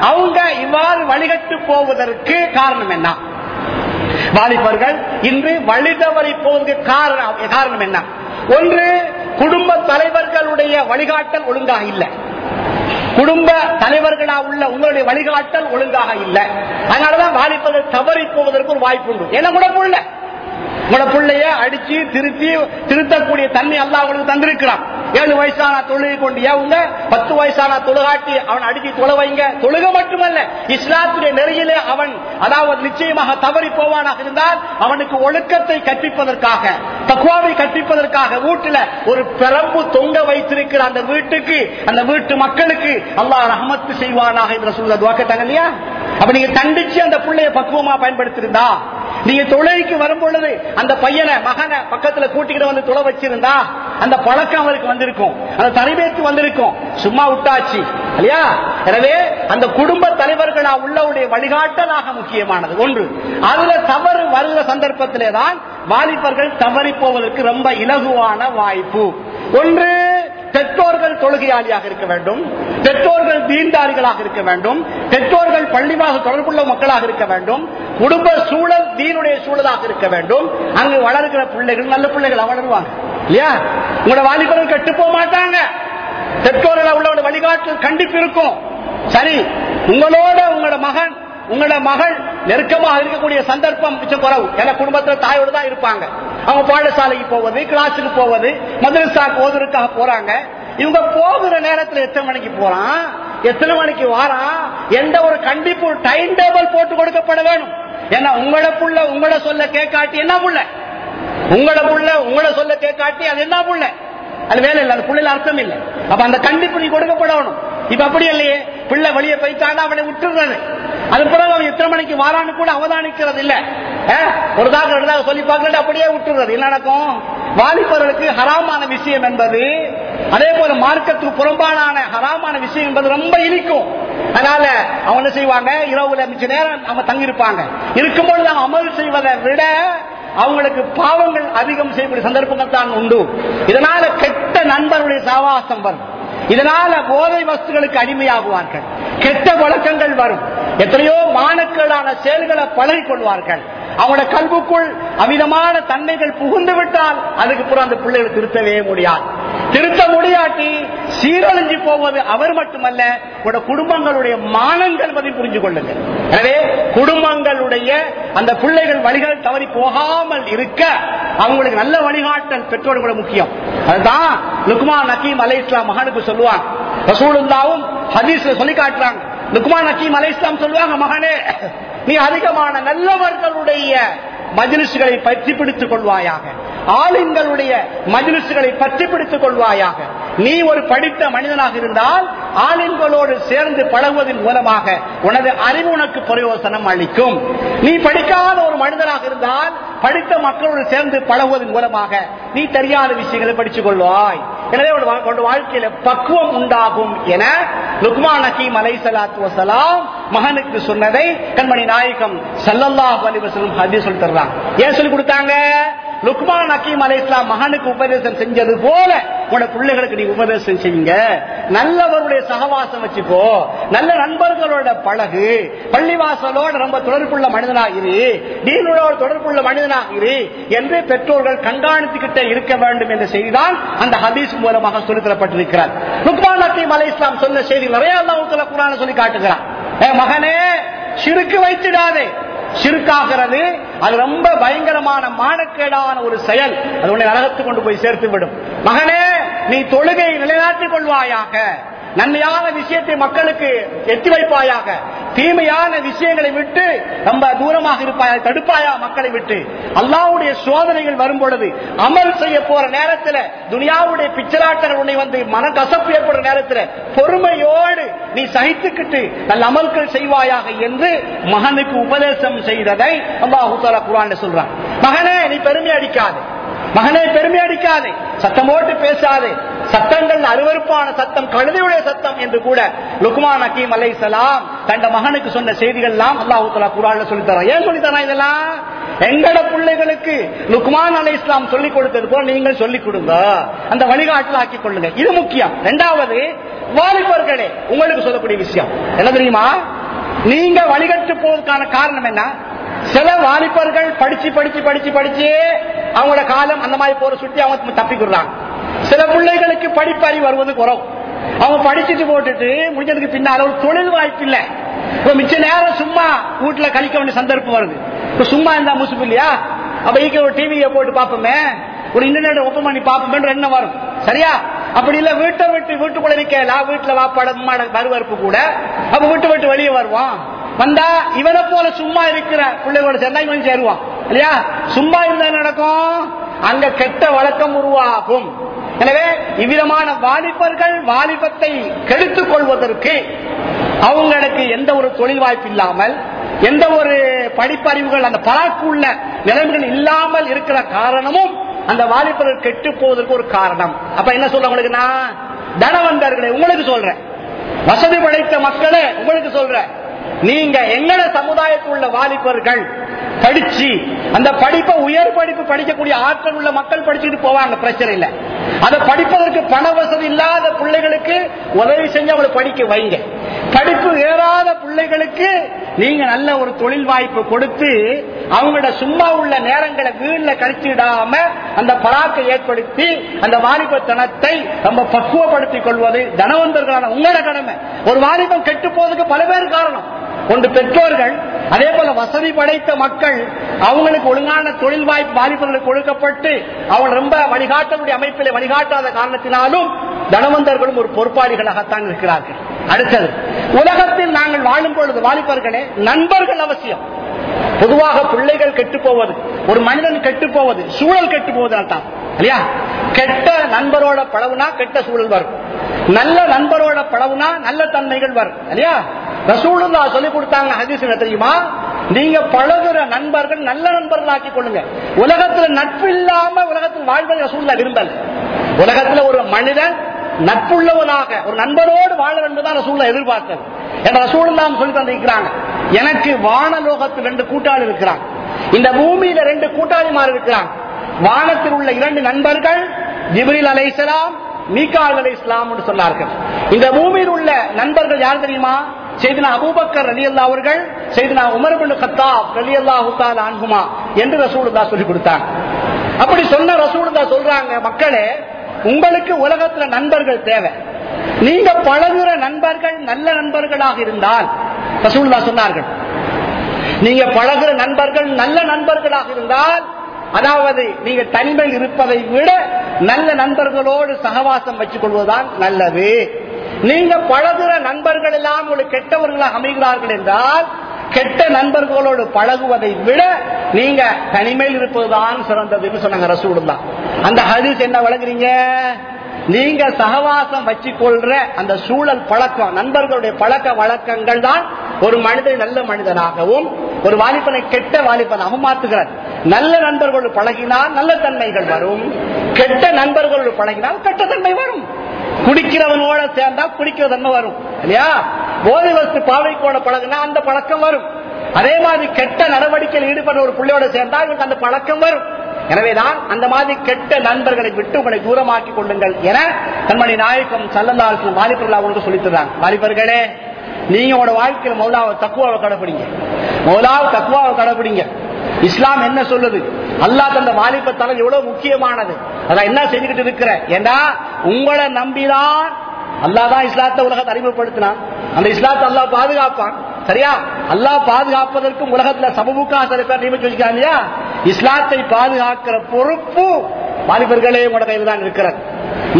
அவங்க இவ்வாறு வழிகட்டு போவதற்கு காரணம் என்ன? வாலிபர்கள் இன்று வழி தவறி போவதற்கு காரணம் காரணம் என்ன? ஒன்று குடும்ப தலைவர்களுடைய வழிகாட்டல் ஒழுங்காக இல்லை. குடும்ப தலைவர்களா உள்ள உங்களுடைய வழிகாட்டல் ஒழுங்காக இல்லை. அதனாலதான் வாலிபர்கள் தவறி போவதற்கு ஒரு வாய்ப்பு உண்டு. என்ன குழப்பம் இல்லை உங்களோட பிள்ளைய அடிச்சு திருத்தி திருத்தக்கூடிய தன்மை அல்லா அவங்களுக்கு தந்திருக்கிறான். ஏழு வயசான தொழுகை கொண்டு ஏவுங்க பத்து வயசான தொழுகாட்டி அவன் அடிச்சு தொலை வைங்க. தொழுக மட்டுமல்ல இஸ்லாத்துடைய நெறியிலே அவன் அதாவது நிச்சயமாக தவறி போவானாக இருந்தால் அவனுக்கு ஒழுக்கத்தை கற்பிப்பதற்காக தக்குவாவை கற்பிப்பதற்காக வீட்டுல ஒரு பிரம்பு தொங்க வைத்திருக்கிற அந்த வீட்டுக்கு அந்த வீட்டு மக்களுக்கு அல்லாஹ் ரஹமத்து செய்வானாக என்ற சொல்ல துவாக்கட்டாங்க இல்லையா? அப்ப நீங்க தண்டிச்சு அந்த பிள்ளைய பக்குவமா பயன்படுத்திருந்தா நீங்க தொழிலுக்கு வரும் பொழுது அந்த பையனை மகனை பக்கத்துல கூட்டிக்கிட்டு வந்து தொலை வச்சிருந்தா அந்த பழக்கம் அவருக்கு வந்திருக்கும். அந்த தலைமைக்கு வந்திருக்கும். சும்மா விட்டாச்சு இல்லையா? எனவே அந்த குடும்ப தலைவர்கள் உள்ளவுடைய வழிகாட்டலாக முக்கியமானது. ஒன்று அதுல தவறு வருகிற சந்தர்ப்பத்திலே தான் வாலிபர்கள் தவறி போவதற்கு ரொம்ப இலகுவான வாய்ப்பு. ஒன்று பெற்றோர்கள் தொழுகையாளியாக இருக்க வேண்டும். பெற்றோர்கள் தீன்தாரிகளாக இருக்க வேண்டும். பெற்றோர்கள் பள்ளிவாக தொடர்புள்ள மக்களாக இருக்க வேண்டும். குடும்ப சூழல் தீனுடைய சூழலாக இருக்க வேண்டும். அங்கு வளர்கிற பிள்ளைகள் நல்ல பிள்ளைகள் வளருவாங்க. இல்லையா? உங்களோட வாலிபர்கள் கெட்டு போக மாட்டாங்க. பெற்றோர்கள் உள்ளவங்க வழிகாட்டு கண்டிப்பு இருக்கும். சரி உங்களோட உங்களோட மகன் உங்களோட மகள் நெருக்கமாக இருக்கக்கூடிய சந்தர்ப்பம் மிச்சம் குறவு. ஏன்னா குடும்பத்தில் தாயோடு தான் இருப்பாங்க. அவங்க பாடசாலைக்கு போவது கிளாஸுக்கு போவது மதுரசாக்கு ஓதுறதுக்காக போறாங்க. இவங்க போகிற நேரத்தில் எத்தனை மணிக்கு போறான்? எத்தனை மணிக்கு வாரான்? எந்த ஒரு கண்டிப்பு டைம் டேபிள் போட்டு கொடுக்கப்பட வேணும். ஏன்னா உங்களோட புள்ள உங்களோட சொல்ல கேட்காட்டி என்ன புள்ள? உங்களோட புள்ள உங்களோட சொல்ல கேட்காட்டி அது என்ன புள்ள? அது வேலை இல்லை அந்த பிள்ளைல அர்த்தம் இல்லை. அப்ப அந்த கண்டிப்பு நீ கொடுக்கப்படணும் இப்ப அப்படி இல்லையே. பிள்ளை வெளியே போயிட்டானா அவனை விட்டுறது அது பிறகு அவன் எத்தனை மணிக்கு வாரான்னு கூட அவதானிக்கிறது இல்ல. ஒரு தாக ரெண்டு சொல்லி பார்க்கறது அப்படியே விட்டுறது என்ன நடக்கும்? வாலிபர்களுக்கு ஹராமான விஷயம் என்பது அதே போல மார்க்கத்துக்கு புறம்பான ஹராமான விஷயம் என்பது ரொம்ப இனிக்கும். அதனால அவங்க என்ன செய்வாங்க? இரவுல மிச்ச நேரம் அவங்க தங்கியிருப்பாங்க. இருக்கும்போது அவங்க அமல் செய்வதை விட அவங்களுக்கு பாவங்கள் அதிகம் செய்யக்கூடிய சந்தர்ப்பங்கள் தான் உண்டு. இதனால கெட்ட நண்பர்களுடைய சாவாசம் வரும். இதனால போதை வஸ்துகளுக்கு அடிமையாகுவார்கள். கெட்ட வழக்கங்கள் வரும். எத்தனையோ மானக்கேடான செயல்களை பழகிக் கொள்வார்கள் அவங்களோட கல்வுக்குள் அமிதமான தன்மைகள் புகுந்து விட்டால் அதுக்கு புறம் அந்த பிள்ளைகளை திருத்தவே முடியாது. திருத்த முடியாட்டி சீரழிஞ்சு போவது அவர் மட்டுமல்ல உங்களோட குடும்பங்களுடைய மானங்கள் என்பதை புரிஞ்சு கொள்ளுங்க. எனவே குடும்பங்களுடைய அந்த பிள்ளைகள் வழிகள் தவறி போகாமல் இருக்க அவங்களுக்கு நல்ல வழிகாட்டல் பெற்றோர்களோட முக்கியம். அதுதான் லுக்மா நக்கீம் அலை இஸ்லாம் மகனுக்கு சொல்லுவாங்க. ரசூலுல்லாவும் சொல்லி காட்டுறாங்க. லுக்மான் நக்கீம் அலை இஸ்லாம் சொல்லுவாங்க மகனே நீ அதிகமான நல்லவர்களுடைய மஜிலிசுகளை பற்றி பிடித்துக் கொள்வாயாக. ஆளுங்களுடைய மஜிலிசுகளை பற்றி பிடித்துக் கொள்வாயாக. நீ ஒரு படித்த மனிதனாக இருந்தால் ஆளுங்களோடு சேர்ந்து பழகுவதன் மூலமாக உனது அறிவு உனக்கு பிரயோசனம் அளிக்கும். நீ படிக்காத ஒரு மனிதனாக இருந்தால் படித்த மக்களோடு சேர்ந்து பழகுவதன் மூலமாக நீ தெரியாத விஷயங்களை படித்துக் கொள்வாய். எனவே உன் வாழ்க்கையில பக்குவம் உண்டாகும் என லுக்மான் ஹக்கீம் அலை சலாத்து வசலாம் மகனுக்கு சொன்னதை கண்மணி நாயகம் சல்லல்லாஹ் அலிவசலம் ஹதி சொல்லி ஏன் சொல்லி கொடுத்தாங்க? லுக்மான் ஹக்கீம் அலை இஸ்லாம் மகனுக்கு உபதேசம் செஞ்சது போல உன பிள்ளைகளுக்கு நீ உபதேசம் செய்யுங்க. நல்லவருடைய சகவாசம் வச்சுக்கோ. நல்ல நண்பர்களோட பழகு. பள்ளிவாசலோட ரொம்ப தொடர்புள்ள மனிதனாக இரு. தீனோட தொடர்புள்ள மனிதனாக இரு என்று பெற்றோர்கள் கண்காணித்துக்கிட்டே இருக்க வேண்டும் என்ற செய்திதான் அந்த ஹதீஸ் மூலமாக சொல்லித்தரப்பட்டிருக்கிறார். லுக்மான் அக்கீம் அலை இஸ்லாம் சொன்ன செய்தி நிறைய அல்லாஹ் குரான சொல்லி காட்டுகிறான். மகனே சிறுக்கு வைத்திடாதே. சிறுக்காகிறது. அது ரொம்ப பயங்கரமான மானக்கேடான ஒரு செயல். அது உன்னை நரகத்து கொண்டு போய் சேர்த்து விடும் மகனே நீ தொழுகை நிலைநாட்டிக் கொள்வாயாக. நன்மையான விஷயத்தை மக்களுக்கு எத்தி வைப்பாயாக. தீமையான விஷயங்களை விட்டு ரொம்ப தூரமாக இருப்பாயா தடுப்பாயா மக்களை விட்டு. அல்லாவுடைய சோதனைகள் வரும் பொழுது அமல் செய்ய போற நேரத்தில் துனியாவுடைய பிச்சராட்டர் உன்னை வந்து மனக்கசப்பு ஏற்படுற நேரத்தில் பொறுமையோடு நீ சகித்துக்கிட்டு நல்ல அமல்கள் செய்வாயாக என்று மகனுக்கு உபதேசம் செய்ததை அல்லாஹு குரான் சொல்றான். மகனே நீ பெருமை அடிக்காது மகனே பெருமை அடிக்காதே. சத்தம் போட்டு பேசாதே. சத்தங்கள் அருவறுப்பான சத்தம் கழுதையுடைய சத்தம் என்று கூட லுக்மான் அக்கீம் அலை சலாம் தண்ட மகனுக்கு சொன்ன செய்திகள் எல்லாம் அல்லாஹு தலா குரான் சொல்லி ஏன் சொல்லித்தரா இதெல்லாம்? எங்கட பிள்ளைகளுக்கு லுக்மான் அலை இஸ்லாம் சொல்லிக் கொடுத்தது போல நீங்கள் சொல்லிக் கொடுங்க. அந்த வழிகாட்டில் ஆக்கிக் கொள்ளுங்க. இது முக்கியம். இரண்டாவது வாலிபர்களே உங்களுக்கு சொல்லக்கூடிய விஷயம். என்ன தெரியுமா? நீங்க வழிகட்டு போவதற்கான காரணம் என்ன? சில வாலிபர்கள் படிச்சு படிச்சு படிச்சு படிச்சு அவங்களோட காலம் அந்த மாதிரி போற சுட்டி அவங்க தப்பிக்கிறாங்க சில பிள்ளைகளுக்கு படிப்பறி வருவது குறவு. அவங்க படிச்சுட்டு போட்டுட்டு முடிஞ்சதுக்கு பின்னால ஒரு தொழில் வாய்ப்பு இல்ல. மிச்ச நேரம் சும்மா வீட்டுல கழிக்க வேண்டிய சந்தர்ப்பம் வருது. இப்ப சும்மா இருந்தா முசுப்பு இல்லையா? அப்ப ஈக்க ஒரு டிவியை போட்டு பாப்போமே ஒரு இன்டர்நெட் ஓப்பன் பண்ணி பாப்போமே என்ன வரும். சரியா? அப்படி இல்ல வீட்டை விட்டு வீட்டுக்குள்ள நிக்கலா. வீட்டுல வாப்பாட மறுவறுப்பு கூட. அப்ப வீட்டு விட்டு வெளியே வருவான் வந்தா இவனை போல சும்மா இருக்கிற பிள்ளைகளோட சேர்ந்தா இவன் சேருவான். இல்லையா? சும்மா இருந்தா நடக்கும்? அங்க கெட்ட வழக்கம் உருவாகும். எனவே இவ்விதமான வாலிபர்கள் வாலிபத்தை கெடுத்துக் கொள்வதற்கு அவங்களுக்கு எந்த ஒரு தொழில் வாய்ப்பு இல்லாமல் எந்த ஒரு படிப்பறிவுகள் அந்த பராக்கு உள்ள நிலைமைகள் இல்லாமல் இருக்கிற காரணமும் அந்த வாலிபர்கள் கெட்டு போவதற்கு ஒரு காரணம். அப்ப என்ன சொல்ற உங்களுக்கு நான்? தனவந்தர்களே உங்களுக்கு சொல்றேன். வசதி படைத்த மக்களே உங்களுக்கு சொல்றேன். நீங்க எங்கட சமுதாயத்தில் உள்ள வாலிபர்கள் படிச்சு அந்த படிப்பை உயர் படிப்பு படிக்கக்கூடிய ஆற்றல் உள்ள மக்கள் படிச்சுட்டு போவாங்க பிரச்சனை இல்ல. அதை படிப்பதற்கு பண வசதி இல்லாத பிள்ளைகளுக்கு உதவி செஞ்சு அவங்களை படிக்க வைங்க. படிப்பு ஏறாத பிள்ளைகளுக்கு நீங்க நல்ல ஒரு தொழில் வாய்ப்பு கொடுத்து அவங்களோட சும்மா உள்ள நேரங்களை வீழ்ல கழிச்சிடாம அந்த பராக்கை ஏற்படுத்தி அந்த வாலிபத்தனத்தை நம்ம பக்குவப்படுத்திக் கொள்வது தனவந்தர்களான உங்களோட கடமை. ஒரு வாலிபம் கெட்டு போவதுக்கு பல பேர் காரணம். ஒன்று பெற்றோர்கள் அதே போல வசதி படைத்த மக்கள் அவங்களுக்கு ஒழுங்கான தொழில் வாய்ப்பு வாலிபர்களுக்கு கொடுக்கப்பட்டு அவங்க ரொம்ப வழிகாட்டக்கூடிய அமைப்பில் வழிகாட்டாத காரணத்தினாலும் தனவந்தர்களும் ஒரு பொறுப்பாளிகளாகத்தான் இருக்கிறார்கள். அடுத்தது உலகத்தில் நாங்கள் வாழும் பொழுது வாலிபர்களே நண்பர்கள் அவசியம். பொதுவாக பிள்ளைகள் கெட்டு போவது ஒரு மனிதன் கெட்டு போவது சூழல் கெட்டு போவதால் தான் இல்லையா? கெட்ட நண்பரோட பழவுனா கெட்ட சூழல் வரும். நல்ல நண்பரோட பழவுனா நல்ல தன்மைகள் வரும் இல்லையா? ரசூலுல்லா சொல்லி கொடுத்தாங்க ஹதீஸ் தெரியுமா? நீங்க பழகுற நண்பர்கள் நல்ல நண்பர்கள் ஆக்கி கொள்ளுங்க. உலகத்துல நட்பு இல்லாம உலகத்தில் வாழ்வதை ரசூல்லா விரும்பல். உலகத்துல ஒரு மனிதன் நட்புள்ளவனாக ஒரு நண்பரோடு வாழ என்பதுதான் ரசூல்லா எதிர்பார்த்தது. என்ற ரசூல்லா சொல்லி தந்திருக்கிறாங்க. எனக்கு வானலோகத்தில் ரெண்டு கூட்டாளி இருக்கிறாங்க. இந்த பூமியில ரெண்டு கூட்டாளிமார் இருக்கிறாங்க. வானத்தில் உள்ள இரண்டு நண்பர்கள் ஜிப்ரில் அலை மீகால் அலை இஸ்லாம் என்று சொன்னார்கள். இந்த பூமியில் உள்ள நண்பர்கள் யார் தெரியுமா? செய்தினா அபூபக்கர் அலி அல்லா அவர்கள் செய்தினா உமர் பின் கத்தாப் அலி அல்லா ஹுத்தால் ஆன்குமா என்று ரசூலுல்லா சொல்லிக் கொடுத்தாங்க. அப்படி சொன்ன ரசூலுல்லா சொல்றாங்க மக்களே உங்களுக்கு உலகத்துல நண்பர்கள் தேவை. நீங்க பழகுற நண்பர்கள் நல்ல நண்பர்களாக இருந்தால் ரசூலுல்லா சொன்னார்கள் நீங்க பழகுற நண்பர்கள் நல்ல நண்பர்களாக இருந்தால் அதாவது நீங்க தனிமையில் இருப்பதை விட நல்ல நண்பர்களோடு சகவாசம் வச்சுக் கொள்வதுதான் நல்லது. நீங்க பழகுற நண்பர்கள் எல்லாம் உங்களுக்கு கெட்டவர்களாக அமைகிறார்கள் என்றால் கெட்ட நண்பர்களோடு பழகுவதை விட நீங்க தனிமையில் இருப்பதுதான் சிறந்ததுன்னு சொன்னாங்க ரசூடுதான் அந்த ஹரிஸ் என்ன வழங்குறீங்க? நீங்க சகவாசம் வச்சுக்கொள்ற அந்த சூழல் பழக்கம் நண்பர்களுடைய பழக்க வழக்கங்கள் தான் ஒரு மனிதன் நல்ல மனிதனாகவும் ஒரு வாலிபனை கெட்ட வாலிபனாகவும் மாற்றுகிறார் நல்ல நண்பர்களோடு பழகினால் நல்ல தன்மைகள் வரும். கெட்ட நண்பர்களோடு பழகினால் கெட்ட தன்மை வரும். குடிக்கிறவனோட சேர்ந்தா குடிக்கிற தன்மை வரும். இல்லையா? போதை வஸ்து பாவைக்கோட பழகினா அந்த பழக்கம் வரும். அதே மாதிரி கெட்ட நடவடிக்கையில் ஈடுபடுற ஒரு பிள்ளையோட சேர்ந்தா இவருக்கு அந்த பழக்கம் வரும். எனவேதான் அந்த மாதிரி கெட்ட நண்பர்களை விட்டு உங்களை தூரமாக்கி கொள்ளுங்கள் என கண்மணி நாயக்கம் சல்லந்தாசன் வாலிபர்கள் அவங்களுக்கு சொல்லித்தராங்க வாலிபர்களே நீங்க உங்களோட வாழ்க்கையில் மௌலாவை தக்குவாவை கடைபிடிங்க மௌலாவை தக்குவாவை கடைபிடிங்க இஸ்லாம் என்ன சொல்லுது? அல்லாஹ் தந்த வாலிபத்தால எவ்வளவு முக்கியமானது? அதான் என்ன செஞ்சுக்கிட்டு இருக்கிற? ஏன்னா உங்களை நம்பிதான் அல்லாஹ் தான் இஸ்லாத்தை உலகத்தை அறிமுகப்படுத்தினான். அந்த இஸ்லாத்தை அல்லாஹ் பாதுகாப்பான். சரியா? அல்லா பாதுகாப்பதற்கும் உலகத்துல சமமுகா சில பேர் நியமிச்சு வச்சுக்காங்க இல்லையா? இஸ்லாத்தை பாதுகாக்கிற பொறுப்பு வாலிபர்களே உங்களோட கையில் தான் இருக்கிறது.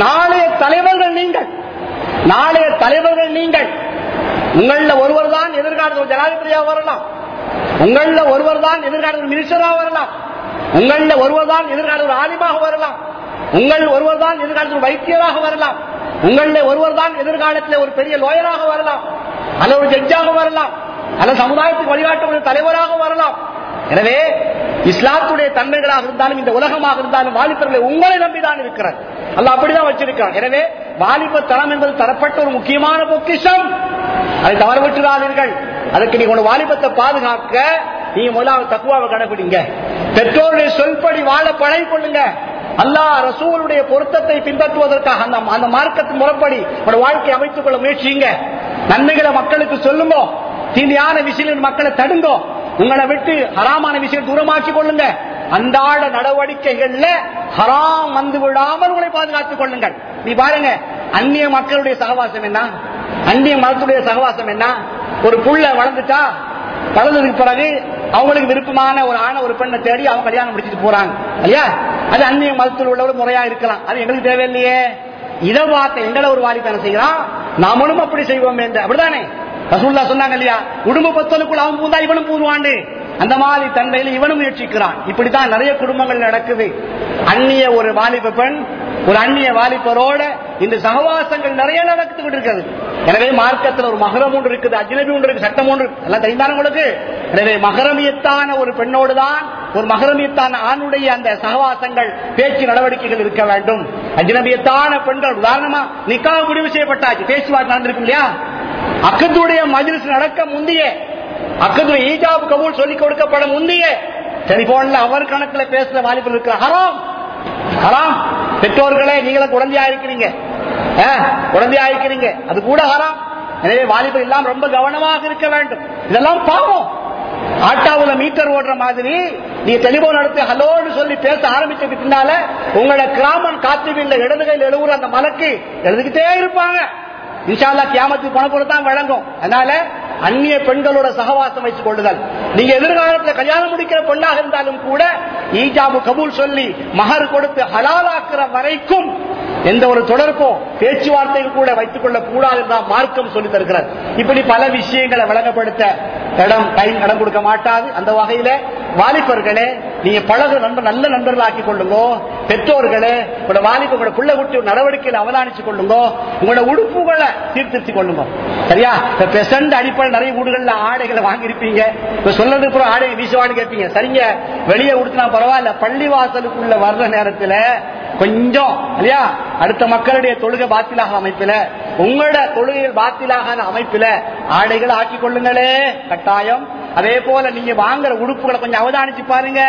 நாளைய தலைவர்கள் நீங்கள். நாளைய தலைவர்கள் நீங்கள். உங்கள ஒருவர் தான் எதிர்காலத்தில் ஜனாதிபதியா வரலாம். உங்கள ஒருவர் தான் எதிர்காலத்தில் மினிஸ்டரா வரலாம். உங்கள ஒருவர் தான் எதிர்காலத்தில் ஆலிமாக வரலாம். உங்கள் ஒருவர் தான் எதிர்காலத்தில் வைத்தியராக வரலாம். உங்களில் ஒருவர் தான் எதிர்காலத்தில் ஒரு பெரிய லோயராக வரலாம். அல்ல ஒரு ஜட்ஜாக வரலாம். அல்ல சமுதாயத்துக்கு ஒரு தலைவராக வரலாம். எனவே இஸ்லாத்துடைய தன்மைகளாக இருந்தாலும் இந்த உலகமாக இருந்தாலும் வாலிபர்களை உங்களை நம்பிதான் இருக்கிறார். அல்ல அப்படிதான் வச்சிருக்கிறார் எனவே வாலிப தரம் என்பது தரப்பட்ட ஒரு முக்கியமான பொக்கிஷம். அதை தவற விட்டுறாதீர்கள் அதுக்கு நீங்க உங்க வாலிபத்தை பாதுகாக்க நீங்க முதலாவது தக்குவாவை கடைபிடிங்க. பெற்றோருடைய சொல்படி வாழ பழகி கொள்ளுங்க. அல்லாஹ் ரசூலுடைய பொருத்தத்தை பின்பற்றுவதற்காக அந்த அந்த மார்க்கத்தின் முறைப்படி உங்களோட வாழ்க்கையை அமைத்துக் கொள்ள முயற்சிங்க நன்மைகளை மக்களுக்கு சொல்லுமோ தீமையான விஷயங்கள் மக்களை தடுங்கோ. உங்களை விட்டு ஹராமான விஷயம் தூரமாக்கி கொள்ளுங்க அன்றாட நடவடிக்கைகள்ல ஹராம் வந்து விடாமல் உங்களை பாதுகாத்துக் கொள்ளுங்கள். நீ பாருங்க அந்நிய மக்களுடைய சகவாசம் என்ன? அந்நிய மதத்துடைய சகவாசம் என்ன? ஒரு புள்ள வளர்ந்துட்டா வளர்ந்ததுக்கு பிறகு அவங்களுக்கு விருப்பமான ஒரு ஆணை ஒரு பெண்ணை தேடி அவங்க கல்யாணம் முடிச்சுட்டு போறாங்க. இல்லையா? அது அந்நிய மதத்தில் உள்ள ஒரு முறையா இருக்கலாம். அது எங்களுக்கு தேவையில்லையே. இதை பார்த்த எங்களை ஒரு வாலிபனை செய்யலாம் நாமளும் அப்படி செய்வோம் என்று. அப்படிதானே ரசூல்லா சொன்னாங்க இல்லையா? குடும்ப பத்தலுக்குள் அவன் பூந்தா இவனும் பூருவாண்டு அந்த மாதிரி தன்மையில் இவனும் முயற்சிக்கிறான். இப்படித்தான் நிறைய குடும்பங்கள் நடக்குது. அந்நிய ஒரு வாலிப பெண் ஒரு அந்நிய வாலிபரோட இந்த சகவாசங்கள் நிறைய நடந்துகிட்டு கொண்டிருக்கிறது எனவே மார்க்கத்தில் ஒரு மகரம் ஒன்று இருக்குது அஜ்னபி ஒன்று இருக்கு சட்டம் ஒன்று எல்லாம் தெரிந்தான உங்களுக்கு? எனவே மகரமியத்தான ஒரு பெண்ணோடு தான் ஒரு மகரமியத்தான ஆணுடைய அந்த சகவாசங்கள் பேச்சு நடவடிக்கைகள் இருக்க வேண்டும். அஜ்னபியத்தான பெண்கள் உதாரணமா நிக்காக முடிவு செய்யப்பட்டாச்சு. பேச்சுவார்த்தை நடந்திருக்கும் இல்லையா? அக்கத்துடைய மஜிலிஸ் நடக்க முந்தைய அக்கத்துடைய ஈஜாப் கபூல் சொல்லிக் கொடுக்கப்பட முந்தைய டெலிபோன்ல அவர் கணக்குல பேசுற வாலிபர் இருக்கிற ஹராம். ஹராம். பெற்றோர்களே நீங்களும் குழந்தையா இருக்கிறீங்க. குழந்தையா இருக்கிறீங்க. அது கூட ஹராம். எனவே வாலிபர் எல்லாம் ரொம்ப கவனமாக இருக்க வேண்டும். இதெல்லாம் பாவம். ஆட்டாவுல மீட்டர் ஓடுற மாதிரி நீ டெலிபோன் நடத்தி ஹலோன்னு சொல்லி பேச ஆரம்பிச்சதுக்கு பின்னால உங்களோட கிராமம் காத்துவில்ல வீட்டில் இடதுகையில் எழுவுற அந்த மலக்கு எழுதுகிட்டே இருப்பாங்க. இன்ஷால்லா கியாமத்துக்கு பணம் தான் வழங்கும். அதனால அந்நிய பெண்களோட சகவாசம் வைத்துக் கொள்ளுதல் நீங்க எதிர்காலத்தில் கல்யாணம் முடிக்கிற பெண்ணாக இருந்தாலும் கூட ஈஜாபு கபூல் சொல்லி மகர் கொடுத்து ஹலாலாக்குற வரைக்கும் எந்த ஒரு தொடர்பும் பேச்சுவார்த்தைகள் கூட வைத்துக் கொள்ள கூடாது தான் மார்க்கம் சொல்லி தருகிறார் இப்படி பல விஷயங்களை வழங்கப்படுத்த இடம் டைம் இடம் கொடுக்க மாட்டாது. அந்த வகையில வாலிபர்களே நீங்க பழக நண்பர் நல்ல நண்பர்களாக்கி கொள்ளுங்க. பெற்றோர்களே உங்களோட வாலிப உங்களோட புள்ள குட்டி நடவடிக்கையில் அவதானிச்சு கொள்ளுங்க. உங்களோட உடுப்புகளை சீர்திருத்திக் கொள்ளுங்க. சரியா? இப்ப பெசண்ட் அடிப்படை நிறைய வீடுகள்ல ஆடைகளை வாங்கியிருப்பீங்க. இப்ப சொல்றது அப்புறம் ஆடை வீசுவான்னு கேட்பீங்க. சரிங்க வெளியே உடுத்தினா பரவாயில்ல பள்ளி வாசலுக்குள்ள வர்ற நேரத்துல கொஞ்சம் இல்லையா? அடுத்த மக்களுடைய தொழுகை பாத்திலாக அமைப்பில உங்களோட தொழுகைகள் பாத்திலாக அமைப்பில ஆடைகளை ஆக்கி கொள்ளுங்களே. கட்டாயம். அதே போல நீங்க வாங்குற உடுப்புகளை கொஞ்சம் அவதானிச்சு பாருங்க.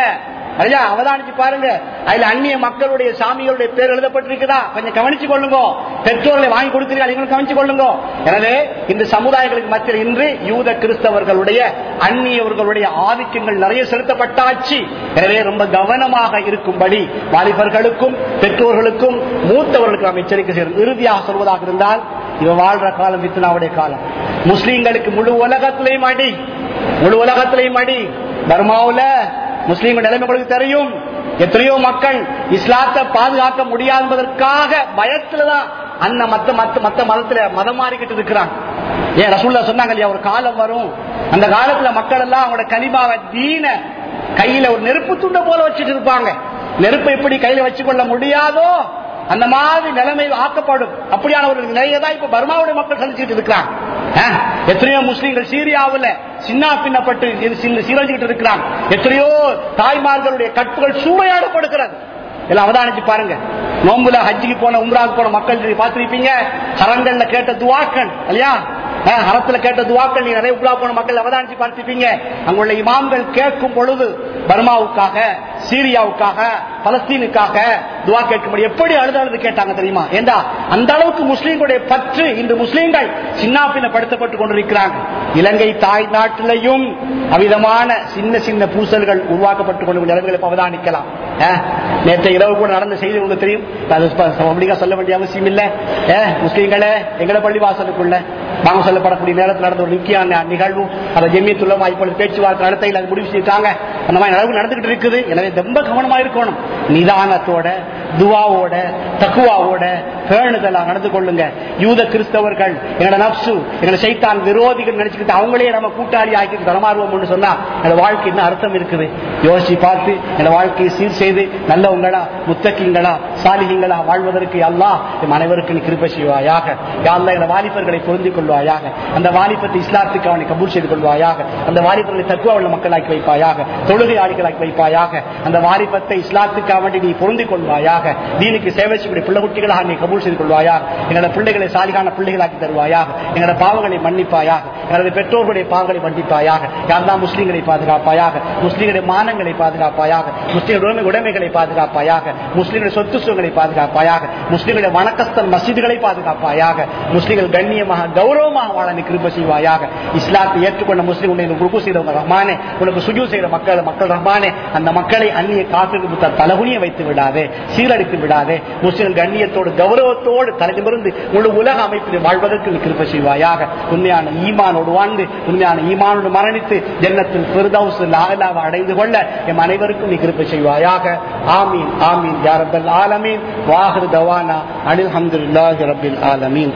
ஐயா அவதானிச்சு பாருங்க. அதுல அந்நிய மக்களுடைய சாமிகளுடைய பேர் எழுதப்பட்டிருக்குதா? கொஞ்சம் கவனிச்சு கொள்ளுங்க. பெற்றோர்களை வாங்கி கொடுக்கிறீர்கள் நீங்களும் கவனிச்சு கொள்ளுங்க. எனவே இந்த சமுதாயங்களுக்கு மத்தியில் இன்று யூத கிறிஸ்தவர்களுடைய அந்நியவர்களுடைய ஆதிக்கங்கள் நிறைய செலுத்தப்பட்டாச்சு. எனவே ரொம்ப கவனமாக இருக்கும்படி வாலிபர்களுக்கும் பெற்றோர்களுக்கும் மூத்தவர்களுக்கும் நாம் எச்சரிக்கை செய்யணும் இறுதியாக சொல்வதாக இருந்தால் இவன் வாழ்ற காலம் வித்னாவுடைய காலம். முஸ்லீம்களுக்கு முழு உலகத்திலையும் அடி. முழு உலகத்திலையும் அடி. பர்மாவுல முஸ்லீம் நிலைமை உங்களுக்கு தெரியும். எத்தனையோ மக்கள் இஸ்லாத்தை பாதுகாக்க முடியாது என்பதற்காக பயத்துலதான் அந்த மத்த மத்த மத்த மதத்துல மதம் மாறிக்கிட்டு இருக்கிறாங்க. ஏன் ரசூல்லா சொன்னாங்க இல்லையா? ஒரு காலம் வரும். அந்த காலத்துல மக்கள் எல்லாம் அவங்களோட கனிமாவை தீன கையில ஒரு நெருப்பு துண்டை போல வச்சுட்டு இருப்பாங்க. நெருப்பை எப்படி கையில வச்சுக்கொள்ள முடியாதோ அந்த மாதிரி நிலைமை ஆக்கப்படும். அப்படியானவர்கள் நிறைய தான் இப்ப பர்மாவுடைய மக்கள் சந்திச்சுட்டு இருக்கிறாங்க. எத்தனையோ முஸ்லீம்கள் சீரியாவில் சின்ன பின்னப்பட்டு சீரழிச்சுட்டு இருக்கிறாங்க. எத்தனையோ தாய்மார்களுடைய கற்புகள் சூறையாடப்படுகிறது எல்லாம் அவதானிச்சு பாருங்க. நோம்புல ஹஜ்ஜிக்கு போன உம்ராவுக்கு போன மக்கள் பார்த்திருப்பீங்க? ஹரங்கள்ல கேட்ட துவாக்கள் இல்லையா? ஹரத்துல கேட்ட துவாக்கள் நீ நிறைய உம்ரா போன மக்கள் அவதானிச்சு பார்த்திருப்பீங்க. அங்குள்ள இமாம்கள் கேட்கும் பொழுது பர்மாவுக்காக சீரியாவுக்காக பலஸ்தீனுக்காக துவா கேட்க முடியும் எப்படி அழுது அழுது கேட்டாங்க தெரியுமா? ஏண்டா அந்த அளவுக்கு முஸ்லீம்களுடைய பற்று இன்று முஸ்லீம்கள் சின்னாப்பினப்படுத்தப்பட்டு கொண்டிருக்கிறாங்க இலங்கை தாய் நாட்டிலையும் அவிதமான சின்ன சின்ன பூசல்கள் உருவாக்கப்பட்டுக் கொண்டு நிலைமைகளை அவதானிக்கலாம். நேற்று இரவு கூட நடந்த செய்தி உங்களுக்கு தெரியும். சொல்ல வேண்டிய அவசியம் இல்லை முஸ்லீம்களை எங்களை பள்ளி வாசலுக்குள்ள நாங்க சொல்லப்படக்கூடிய நேரத்தில் நடந்த ஒரு முக்கியமான நிகழ்வு. அதை ஜெமியத்துள்ளமா இப்பொழுது பேச்சுவார்த்தை நடத்தையில் அது முடிவு செஞ்சிருக்காங்க அந்த மாதிரி நடவு நடந்துகிட்டு இருக்குது. எனவே ரொம்ப கவனமா இருக்கணும். நிதானத்தோட துவாவோட தக்குவாவோட பேணுதலா நடந்து கொள்ளுங்க. யூத கிறிஸ்தவர்கள் எங்களோட நப்சு எங்களை சைத்தான் விரோதிகள் நினைச்சுக்கிட்டு அவங்களே நம்ம கூட்டாளி ஆக்கிட்டு தரமாறுவோம்னு சொன்னா எங்களோட வாழ்க்கை என்ன அர்த்தம் இருக்குது? யோசிச்சு பார்த்து எங்களோட வாழ்க்கையை சீர் செய்து நல்லவங்களா முத்தக்கிங்களா சாலிகிங்களா வாழ்வதற்கு அல்லாஹ் எம் அனைவருக்கு நீ கிருபை செய்வாயாக. யாழ்லா எங்களை வாலிபர்களை பொருந்திக் கொள்வாயாக. வைப்பாயாக அந்த வாலிபத்தை இஸ்லாத்துக்கு அவனை கபூல் செய்து கொள்வாயாக. அந்த வாலிபர்களை தத்துவ உள்ள மக்களாக்கி வைப்பாயாக. தொழுகை ஆளிகளாக்கி வைப்பாயாக. அந்த வாலிபத்தை இஸ்லாத்துக்கு வேண்டி நீ பொருந்திக் கொள்வாயாக. தீனுக்கு சேவை செய்யக்கூடிய பிள்ளை குட்டிகளாக நீ கபூல் செய்து கொள்வாயாக. எங்களோட பிள்ளைகளை சாலிகான பிள்ளைகளாக்கி தருவாயாக. எங்களோட பாவங்களை மன்னிப்பாயாக. எனது பெற்றோர்களுடைய பாவங்களை மன்னிப்பாயாக. யாரெல்லாம் முஸ்லீம்களை பாதுகாப்பாயாக. முஸ்லீம்களுடைய மானங்களை பாதுகாப்பாயாக. முஸ்லீம் உடைமைகளை பாதுகாப்பாயாக. முஸ்லீம்களுடைய சொத்து சுகங்களை பாதுகாப்பாயாக. முஸ்லீம்களுடைய வணக்கஸ்தன் மசீதுகளை பாதுகாப்பாயாக. முஸ்லீம்கள் கண்ணியமாக கௌரவமாக வாழ நீ கிருப செய்வாயாக. இஸ்லாத்தை ஏற்றுக்கொண்ட முஸ்லீம் உன்னை குரு செய்தவங்க ரஹ்மானே உனக்கு சுஜு செய்த மக்கள் மக்கள் ரஹ்மானே அந்த மக்களை அந்நிய காப்பிற்கு தலகுனிய வைத்து விடாதே சீரழித்து விடாதே முஸ்லிம் கண்ணியத்தோடு கௌரவத்தோடு தலைமிருந்து முழு உலக அமைப்பில் வாழ்வதற்கு நீ கிருப செய்வாயாக. உண்மையான ஈமானோடு வாழ்ந்து உண்மையான ஈமானோடு மரணித்து ஜன்னத்தில் பிரிதவுஸ் லாகலாவை அடைந்து கொள்ள எம் அனைவருக்கும் நீ கிருப செய்வாயாக. ஆமீன் ஆமீன் யாரபல் ஆலமீன். வாஹர் தவானா அனில் ஹம்துல்லாஹி ரபில் ஆலமீன்.